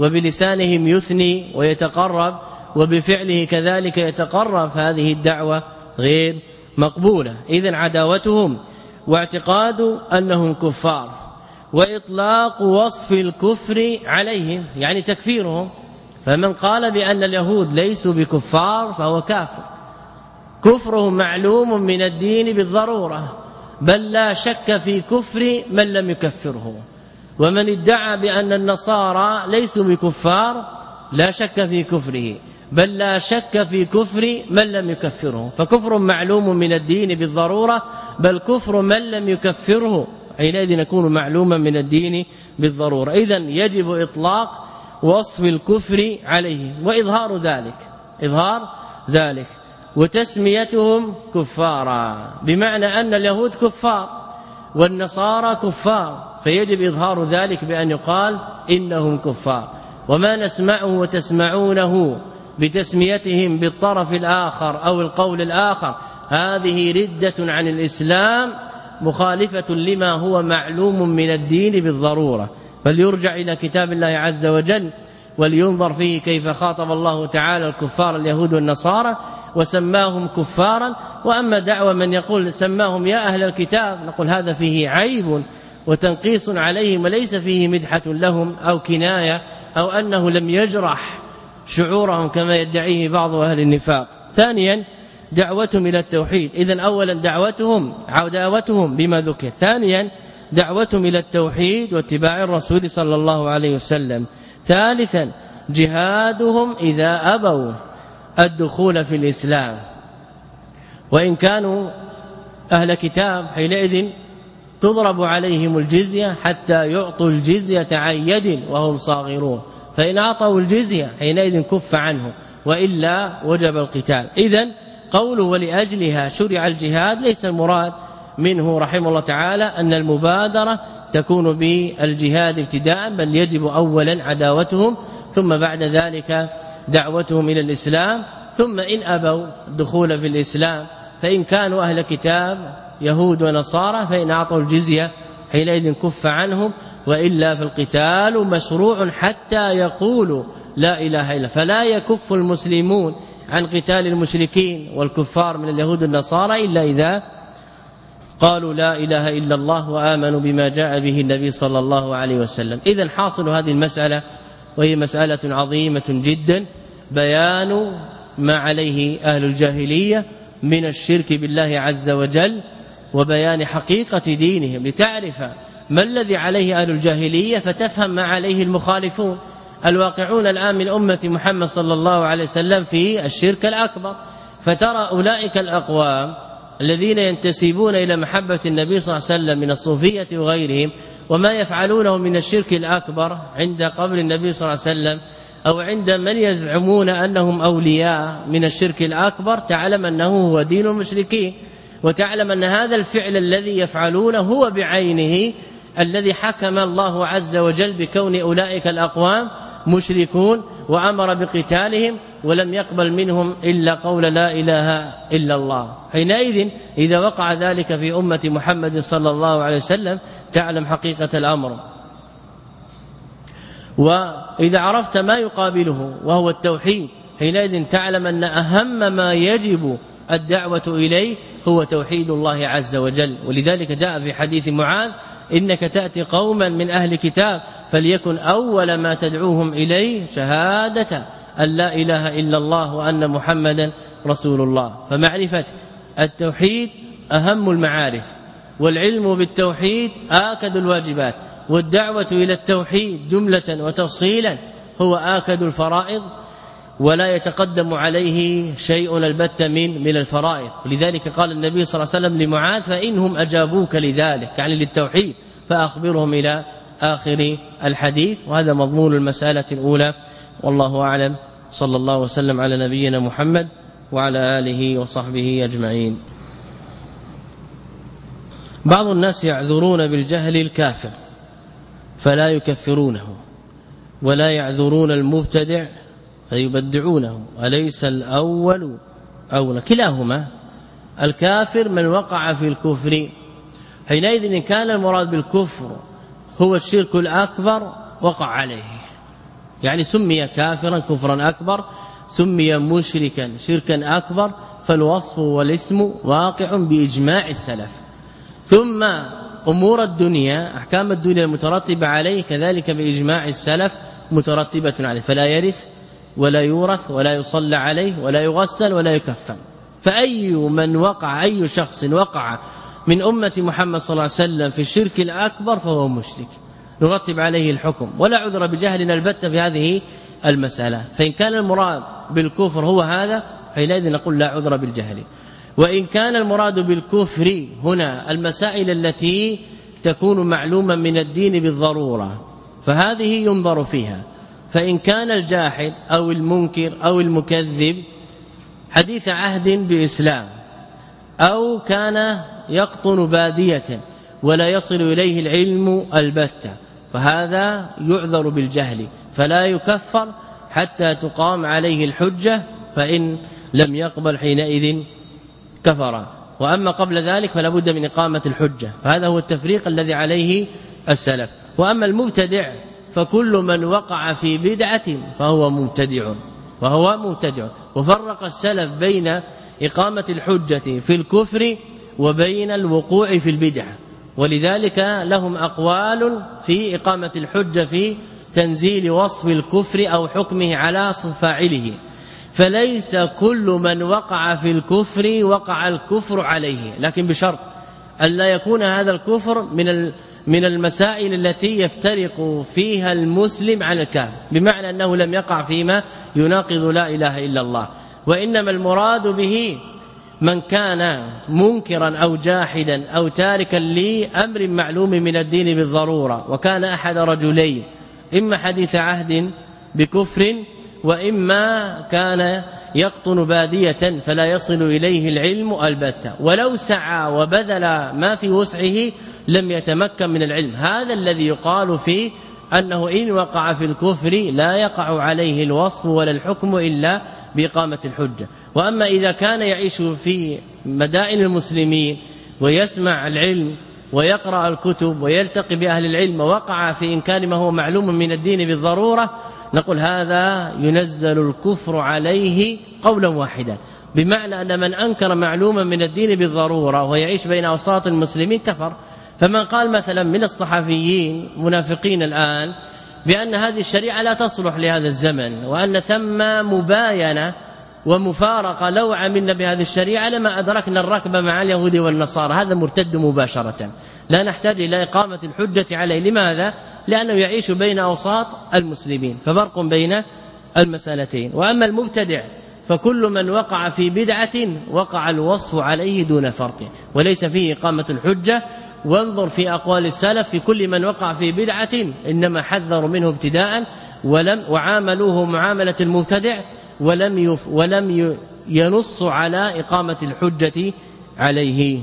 وبلسانهم يثني ويتقرب وبفعله كذلك يتقرب هذه الدعوة غير مقبولة. إذا عداوتهم واعتقاد أنهم كفار وإطلاق وصف الكفر عليهم يعني تكفيرهم. فمن قال بأن اليهود ليسوا بكفار فهو كافر. كفرهم معلوم من الدين بالضرورة بل لا شك في كفر من لم يكفره ومن ادعى بأن النصارى ليسوا بكفار لا شك في كفره بل لا شك في كفر من لم يكفره. فكفر معلوم من الدين بالضرورة بل كفر من لم يكفره. حينئذ يكون معلوما من الدين بالضرورة. اذا يجب إطلاق وصف الكفر عليه وإظهار ذلك إظهار ذلك. وتسميتهم كفارا بمعنى أن اليهود كفار والنصارى كفار. فيجب إظهار ذلك بأن يقال إنهم كفار. وما نسمعه وتسمعونه بتسميتهم بالطرف الآخر أو القول الآخر هذه ردة عن الإسلام مخالفة لما هو معلوم من الدين بالضرورة. فليرجع إلى كتاب الله عز وجل ولينظر فيه كيف خاطب الله تعالى الكفار اليهود والنصارى وسماهم كفارا. وأما دعوى من يقول سماهم يا أهل الكتاب نقول هذا فيه عيب وتنقيص عليهم وليس فيه مدحة لهم أو كناية أو أنه لم يجرح شعورهم كما يدعيه بعض أهل النفاق. ثانيا دعوتهم إلى التوحيد. اذا اولا دعوتهم عداوتهم بما ذكر. ثانيا دعوتهم إلى التوحيد واتباع الرسول صلى الله عليه وسلم. ثالثا جهادهم إذا أبوا الدخول في الإسلام. وإن كانوا أهل كتاب حينئذ تضرب عليهم الجزية حتى يعطوا الجزية عن يد وهم صاغرون. فإن أعطوا الجزية حينئذ كف عنه وإلا وجب القتال. إذا قوله ولأجلها شرع الجهاد ليس المراد منه رحمه الله تعالى أن المبادرة تكون بالجهاد ابتداء بل يجب اولا عداوتهم ثم بعد ذلك دعوتهم إلى الإسلام ثم إن أبوا الدخول في الإسلام. فإن كانوا أهل كتاب يهود ونصارى فإن أعطوا الجزية حينئذ كف عنهم وإلا فالقتال مشروع حتى يقولوا لا إله إلا فلا يكف المسلمون عن قتال المشركين والكفار من اليهود والنصارى إلا إذا قالوا لا إله إلا الله وآمنوا بما جاء به النبي صلى الله عليه وسلم. اذا حاصل هذه المسألة وهي مسألة عظيمة جدا بيان ما عليه أهل الجاهلية من الشرك بالله عز وجل وبيان حقيقة دينهم لتعرف ما الذي عليه أهل الجاهلية فتفهم ما عليه المخالفون. الواقعون الآن من أمة محمد صلى الله عليه وسلم في الشرك الأكبر. فترى أولئك الأقوام الذين ينتسبون إلى محبة النبي صلى الله عليه وسلم من الصوفية وغيرهم وما يفعلونه من الشرك الأكبر عند قبر النبي صلى الله عليه وسلم أو عند من يزعمون أنهم أولياء من الشرك الأكبر تعلم أنه هو دين المشركين. وتعلم أن هذا الفعل الذي يفعلونه هو بعينه الذي حكم الله عز وجل بكون أولئك الأقوام مشركون وأمر بقتالهم ولم يقبل منهم إلا قول لا إله إلا الله. حينئذ إذا وقع ذلك في أمة محمد صلى الله عليه وسلم تعلم حقيقة الأمر. وإذا عرفت ما يقابله وهو التوحيد حينئذ تعلم أن أهم ما يجب الدعوة إليه هو توحيد الله عز وجل. ولذلك جاء في حديث معاذ إنك تأتي قوما من أهل كتاب فليكن أول ما تدعوهم إليه شهادة أن لا إله إلا الله وأن محمدا رسول الله. فمعرفة التوحيد أهم المعارف والعلم بالتوحيد آكد الواجبات والدعوة إلى التوحيد جملة وتفصيلا هو آكد الفرائض ولا يتقدم عليه شيء البت من من الفرائض. ولذلك قال النبي صلى الله عليه وسلم لمعاذ فإنهم أجابوك لذلك يعني للتوحيد فأخبرهم إلى آخر الحديث. وهذا مضمون المسألة الأولى. والله أعلم. صلى الله وسلم على نبينا محمد وعلى آله وصحبه أجمعين. بعض الناس يعذرون بالجهل الكافر فلا يكفرونه ولا يعذرون المبتدع فيبدعونه أليس الأول أولى كلاهما. الكافر من وقع في الكفر. حينئذ إن كان المراد بالكفر هو الشرك الأكبر وقع عليه. يعني سمي كافرا كفرا أكبر سمي مشركا شركا أكبر فالوصف والاسم واقع بإجماع السلف. ثم أمور الدنيا أحكام الدنيا المترتبة عليه كذلك بإجماع السلف مترتبة عليه. فلا يرث ولا يورث ولا يصلى عليه ولا يغسل ولا يكفن. فأي من وقع أي شخص وقع من أمة محمد صلى الله عليه وسلم في الشرك الأكبر فهو مشرك. نرتب عليه الحكم. ولا عذر بجهل البتة في هذه المسألة. فإن كان المراد بالكفر هو هذا حينئذ نقول لا عذر بالجهل. وإن كان المراد بالكفر هنا المسائل التي تكون معلوما من الدين بالضرورة فهذه ينظر فيها. فإن كان الجاحد أو المنكر أو المكذب حديث عهد بإسلام أو كان يقطن بادية ولا يصل إليه العلم البتة فهذا يعذر بالجهل فلا يكفر حتى تقام عليه الحجة فإن لم يقبل حينئذ كفر وأما قبل ذلك فلا بد من إقامة الحجة فهذا هو التفريق الذي عليه السلف وأما المبتدع فكل من وقع في بدعة فهو مبتدع وهو مبتدع. وفرق السلف بين إقامة الحجة في الكفر وبين الوقوع في البدعه ولذلك لهم أقوال في إقامة الحجة في تنزيل وصف الكفر أو حكمه على فاعله فليس كل من وقع في الكفر وقع الكفر عليه. لكن بشرط ألا يكون هذا الكفر من من المسائل التي يفترق فيها المسلم عن الكافر بمعنى أنه لم يقع فيما يناقض لا إله إلا الله. وإنما المراد به من كان منكرا أو جاحدا أو تاركا لأمر معلوم من الدين بالضرورة وكان أحد رجلين إما حديث عهد بكفر وإما كان يقطن بادية فلا يصل إليه العلم البتة. ولو سعى وبذل ما في وسعه لم يتمكن من العلم. هذا الذي يقال فيه أنه إن وقع في الكفر لا يقع عليه الوصف ولا الحكم إلا بإقامة الحجة. وأما إذا كان يعيش في مدائن المسلمين ويسمع العلم ويقرأ الكتب ويلتقي بأهل العلم ووقع في إنكار ما هو معلوم من الدين بالضرورة نقول هذا ينزل الكفر عليه قولا واحدا بمعنى أن من أنكر معلوما من الدين بالضرورة ويعيش بين أوساط المسلمين كفر. فمن قال مثلا من الصحفيين منافقين الآن بأن هذه الشريعة لا تصلح لهذا الزمن وأن ثم مباينة ومفارقة لو عملنا بهذه الشريعة لما أدركنا الركب مع اليهود والنصارى هذا مرتد مباشرة. لا نحتاج إلى إقامة الحجة عليه. لماذا؟ لأنه يعيش بين أوساط المسلمين ففرق بين المسألتين. وأما المبتدع فكل من وقع في بدعة وقع الوصف عليه دون فرق وليس فيه إقامة الحجة. وانظر في أقوال السلف في كل من وقع في بدعة إنما حذروا منه ابتداء ولم وعاملوه معاملة المبتدع ولم ولم ينص على إقامة الحجة عليه.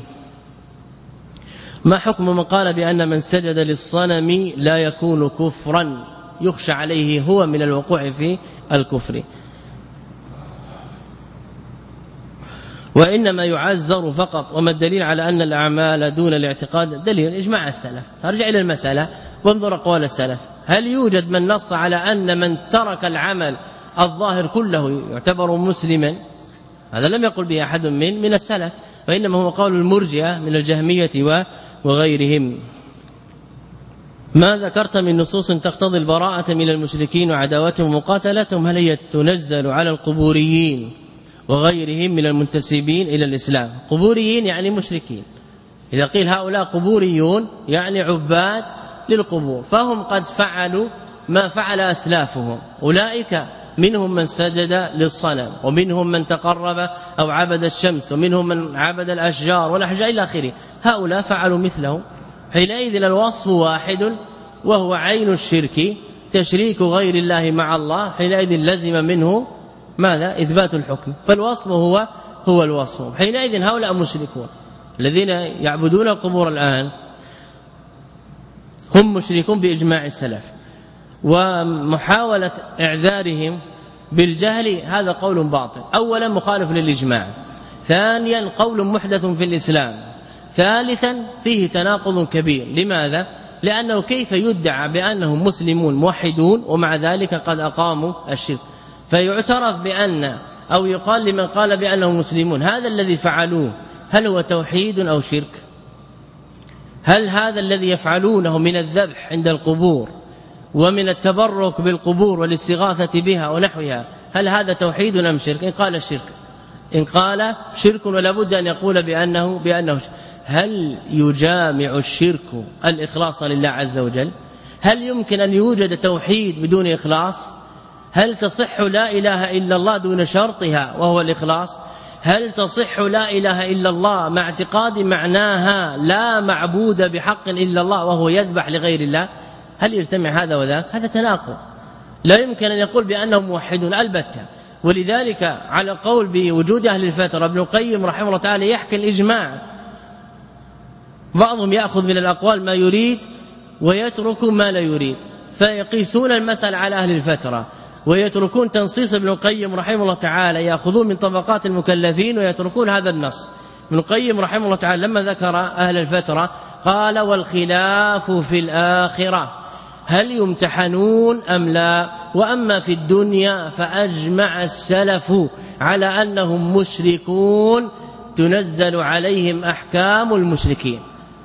ما حكم من قال بأن من سجد للصنم لا يكون كفرا؟ يخشى عليه هو من الوقوع في الكفر. وإنما يعزر فقط وما الدليل على أن الأعمال دون الاعتقاد؟ دليل إجماع السلف. أرجع إلى المسألة وانظر اقوال السلف. هل يوجد من نص على أن من ترك العمل الظاهر كله يعتبر مسلما؟ هذا لم يقل به أحد من من السلف وإنما هو قول المرجئة من الجهمية وغيرهم. ما ذكرت من نصوص تقتضي البراءة من المشركين وعداوتهم ومقاتلتهم؟ هل هي تنزل على القبوريين وغيرهم من المنتسبين إلى الإسلام؟ قبوريين يعني مشركين. إذا قيل هؤلاء قبوريون يعني عباد للقبور. فهم قد فعلوا ما فعل أسلافهم. أولئك منهم من سجد للصنم ومنهم من تقرب أو عبد الشمس ومنهم من عبد الأشجار والأحجار إلى آخره. هؤلاء فعلوا مثلهم حينئذ الوصف واحد وهو عين الشرك تشريك غير الله مع الله. حينئذ لزم منه ماذا؟ إثبات الحكم. فالوصف هو هو الوصف. حينئذ هؤلاء مشركون. الذين يعبدون القبور الآن هم مشركون بإجماع السلف. ومحاولة إعذارهم بالجهل هذا قول باطل. اولا مخالف للإجماع. ثانيا قول محدث في الإسلام. ثالثا فيه تناقض كبير. لماذا؟ لأنه كيف يدعى بانهم مسلمون موحدون ومع ذلك قد أقاموا الشرك. فيعترف بأن أو يقال لمن قال بأنهم مسلمون هذا الذي فعلوه هل هو توحيد أو شرك؟ هل هذا الذي يفعلونه من الذبح عند القبور ومن التبرك بالقبور والاستغاثة بها ونحوها هل هذا توحيد أم شرك؟ إن قال الشرك. إن قال شرك ولا بد أن يقول بانه شرك. هل يجامع الشرك الإخلاص لله عز وجل؟ هل يمكن أن يوجد توحيد بدون إخلاص؟ هل تصح لا إله إلا الله دون شرطها وهو الإخلاص؟ هل تصح لا إله إلا الله مع اعتقاد معناها لا معبود بحق إلا الله وهو يذبح لغير الله؟ هل يجتمع هذا وذاك؟ هذا تناقض. لا يمكن أن يقول بانهم موحدون البتة. ولذلك على قول بوجود أهل الفترة ابن القيم رحمه الله تعالى يحكي الإجماع. بعضهم يأخذ من الأقوال ما يريد ويترك ما لا يريد. فيقيسون المسألة على أهل الفترة. ويتركون تنصيص ابن القيم رحمه الله تعالى يأخذون من طبقات المكلفين ويتركون هذا النص. ابن القيم رحمه الله تعالى لما ذكر أهل الفترة قال والخلاف في الآخرة هل يمتحنون أم لا؟ وأما في الدنيا فأجمع السلف على أنهم مشركون تنزل عليهم أحكام المشركين.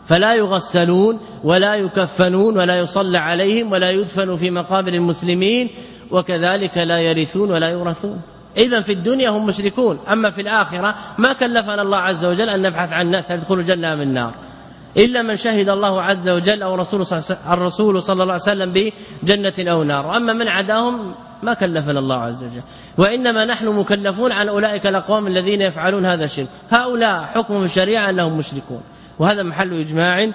فلا يغسلون ولا يكفنون ولا يصلى عليهم ولا يدفنوا في مقابر المسلمين وكذلك لا يرثون ولا يورثون. اذا في الدنيا هم مشركون أما في الآخرة ما كلفنا الله عز وجل أن نبحث عن الناس هل يدخلوا الجنة أم النار؟ إلا من شهد الله عز وجل أو رسول الرسول صلى الله عليه وسلم بجنة أو نار. واما من عداهم ما كلفنا الله عز وجل. وإنما نحن مكلفون عن أولئك الأقوام الذين يفعلون هذا الشرك. هؤلاء حكم الشريعة أنهم مشركون. وهذا محل إجماع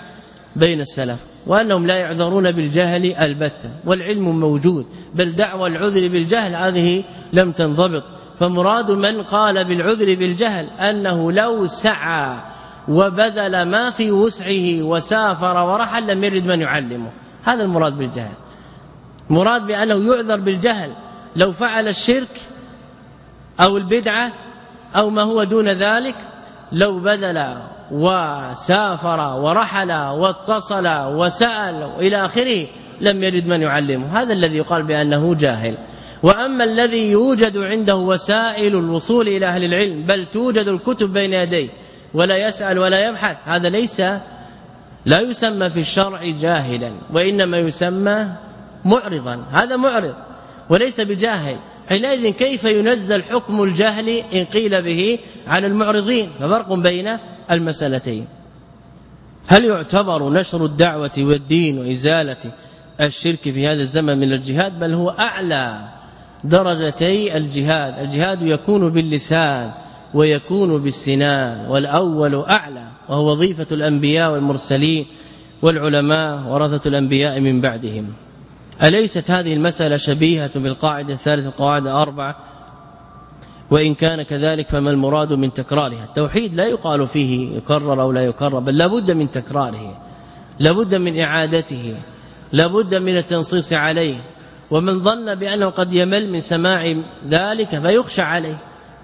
بين السلف. وأنهم لا يعذرون بالجهل البتة. والعلم موجود. بل دعوى العذر بالجهل هذه لم تنضبط. فمراد من قال بالعذر بالجهل أنه لو سعى وبذل ما في وسعه وسافر ورحل لم يرد من يعلمه. هذا المراد بالجهل. مراد بأنه يعذر بالجهل. لو فعل الشرك أو البدعة أو ما هو دون ذلك لو بذل وسافر ورحل واتصل وسأل إلى آخره لم يجد من يعلمه. هذا الذي يقال بأنه جاهل. وأما الذي يوجد عنده وسائل الوصول إلى أهل العلم بل توجد الكتب بين يديه ولا يسأل ولا يبحث. هذا ليس لا يسمى في الشرع جاهلا وإنما يسمى معرضا. هذا معرض وليس بجاهل. حينئذ كيف ينزل حكم الجهل إن قيل به على المعرضين؟ ففرق بين المسألتين. هل يعتبر نشر الدعوة والدين وإزالة الشرك في هذا الزمن من الجهاد؟ بل هو أعلى درجتي الجهاد. الجهاد يكون باللسان. ويكون بالسنان والأول أعلى وهو وظيفة الأنبياء والمرسلين والعلماء ورثة الأنبياء من بعدهم. أليست هذه المسألة شبيهة بالقاعدة الثالثة القواعد أربعة وإن كان كذلك فما المراد من تكرارها؟ التوحيد لا يقال فيه يكرر أو لا يكرر بل لابد من تكراره لابد من إعادته لابد من التنصيص عليه. ومن ظن بأنه قد يمل من سماع ذلك فيخشى عليه.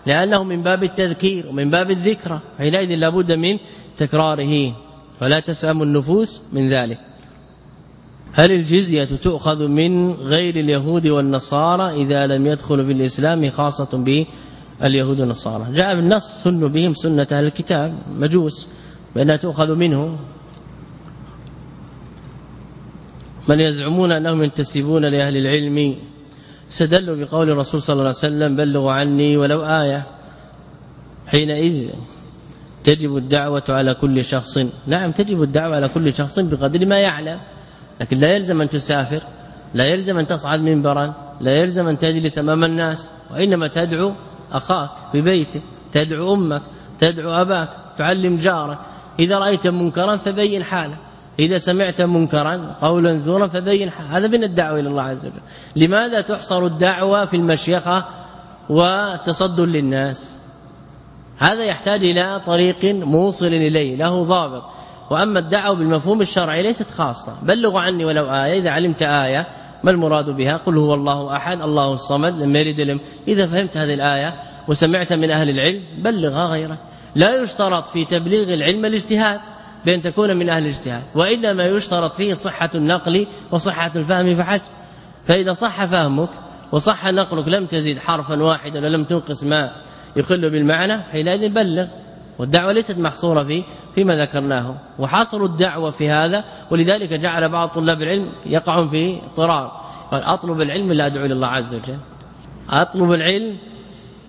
لأنه من باب التذكير ومن باب الذكرى حينئذ لابد من تكراره ولا تسأم النفوس من ذلك. هل الجزية تؤخذ من غير اليهود والنصارى إذا لم يدخلوا في الإسلام خاصة باليهود والنصارى؟ جاء بالنص سن بهم سنة أهل الكتاب مجوس بأنها تؤخذ منه من يزعمون أنهم ينتسبون لأهل العلم استدلوا بقول الرسول صلى الله عليه وسلم بلغوا عني ولو آية. حينئذ تجب الدعوة على كل شخص. نعم تجب الدعوة على كل شخص بقدر ما يعلم. لكن لا يلزم أن تسافر لا يلزم أن تصعد منبرا لا يلزم أن تجلس أمام الناس وإنما تدعو أخاك في بيتك تدعو أمك تدعو أباك تعلم جارك. إذا رأيت منكرا فبين حاله إذا سمعت منكرا قولا زورا فبين. هذا من الدعوة إلى الله عز وجل. لماذا تحصر الدعوة في المشيخة وتصد للناس؟ هذا يحتاج إلى طريق موصل إليه له ضابط. وأما الدعوة بالمفهوم الشرعي ليست خاصة. بلغوا عني ولو آية إذا علمت آية ما المراد بها؟ قل هو الله أحد الله الصمد لم يلد لم إذا فهمت هذه الآية وسمعت من أهل العلم بلغها غيرك. لا يشترط في تبليغ العلم الاجتهاد. بأن تكون من أهل الاجتهاد وإنما يشترط فيه صحة النقل وصحة الفهم فحسب. فإذا صح فهمك وصح نقلك لم تزيد حرفا واحدا ولم تنقص ما يخل بالمعنى حينئذ بلغ. والدعوة ليست محصورة في فيما ذكرناه. وحصر الدعوة في هذا ولذلك جعل بعض طلاب العلم يقعون في اضطرار. قال أطلب العلم لا أدعو إلى الله عز وجل؟ أطلب العلم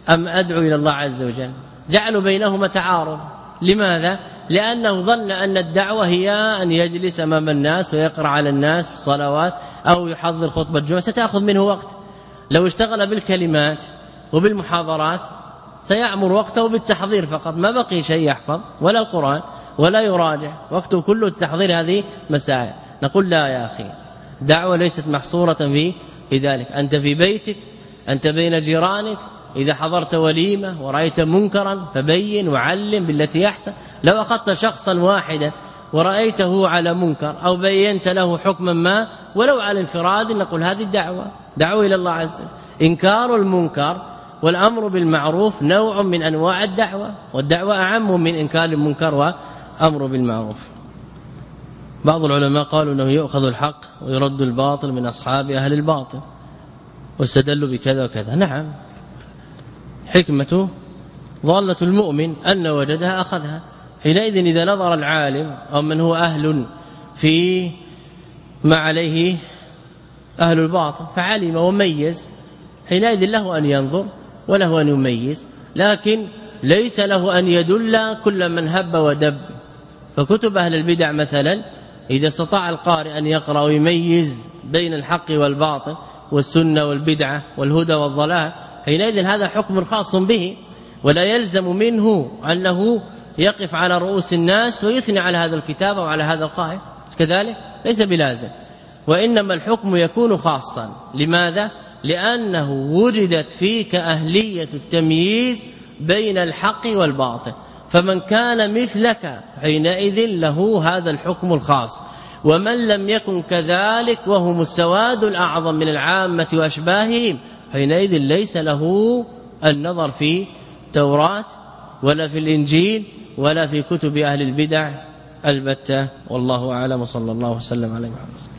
أم أدعو إلى الله عز وجل؟ جعلوا بينهما تعارض. لماذا؟ لأنه ظن أن الدعوة هي أن يجلس أمام الناس ويقرأ على الناس الصلوات أو يحضر خطبة الجمعة. ستأخذ منه وقت. لو اشتغل بالكلمات وبالمحاضرات سيعمر وقته بالتحضير فقط. ما بقي شيء يحفظ ولا القرآن ولا يراجع. وقته كله التحضير هذه مسائل. نقول لا يا أخي. دعوة ليست محصورة في في ذلك. أنت في بيتك أنت بين جيرانك إذا حضرت وليمة ورأيت منكرا فبين وعلم بالتي أحسن. لو أخذت شخصا واحدا ورأيته على منكر أو بينت له حكما ما ولو على انفراد نقول هذه الدعوة دعوة إلى الله عز وجل. إنكار المنكر والأمر بالمعروف نوع من أنواع الدعوة والدعوة أعم من إنكار المنكر وأمر بالمعروف. بعض العلماء قالوا إنه يؤخذ الحق ويرد الباطل من أصحاب أهل الباطل واستدلوا بكذا وكذا. نعم. حكمة ضالة المؤمن أن وجدها أخذها. حينئذ إذا نظر العالم أو من هو أهل في ما عليه أهل الباطل فعلم وميز. حينئذ له أن ينظر وله أن يميز لكن ليس له أن يدل كل من هب ودب. فكتب أهل البدع مثلا إذا استطاع القارئ أن يقرأ ويميز بين الحق والباطل والسنة والبدعة والهدى والضلال حينئذ هذا حكم خاص به ولا يلزم منه أنه يقف على رؤوس الناس ويثني على هذا الكتاب أو على هذا القائد كذلك ليس بلازم. وإنما الحكم يكون خاصا. لماذا؟ لأنه وجدت فيك أهلية التمييز بين الحق والباطل. فمن كان مثلك حينئذ له هذا الحكم الخاص. ومن لم يكن كذلك وهم السواد الأعظم من العامة وأشباههم حينئذ ليس له النظر في توراة ولا في الإنجيل ولا في كتب أهل البدع البتة والله أعلم صلى الله وسلم على محمد.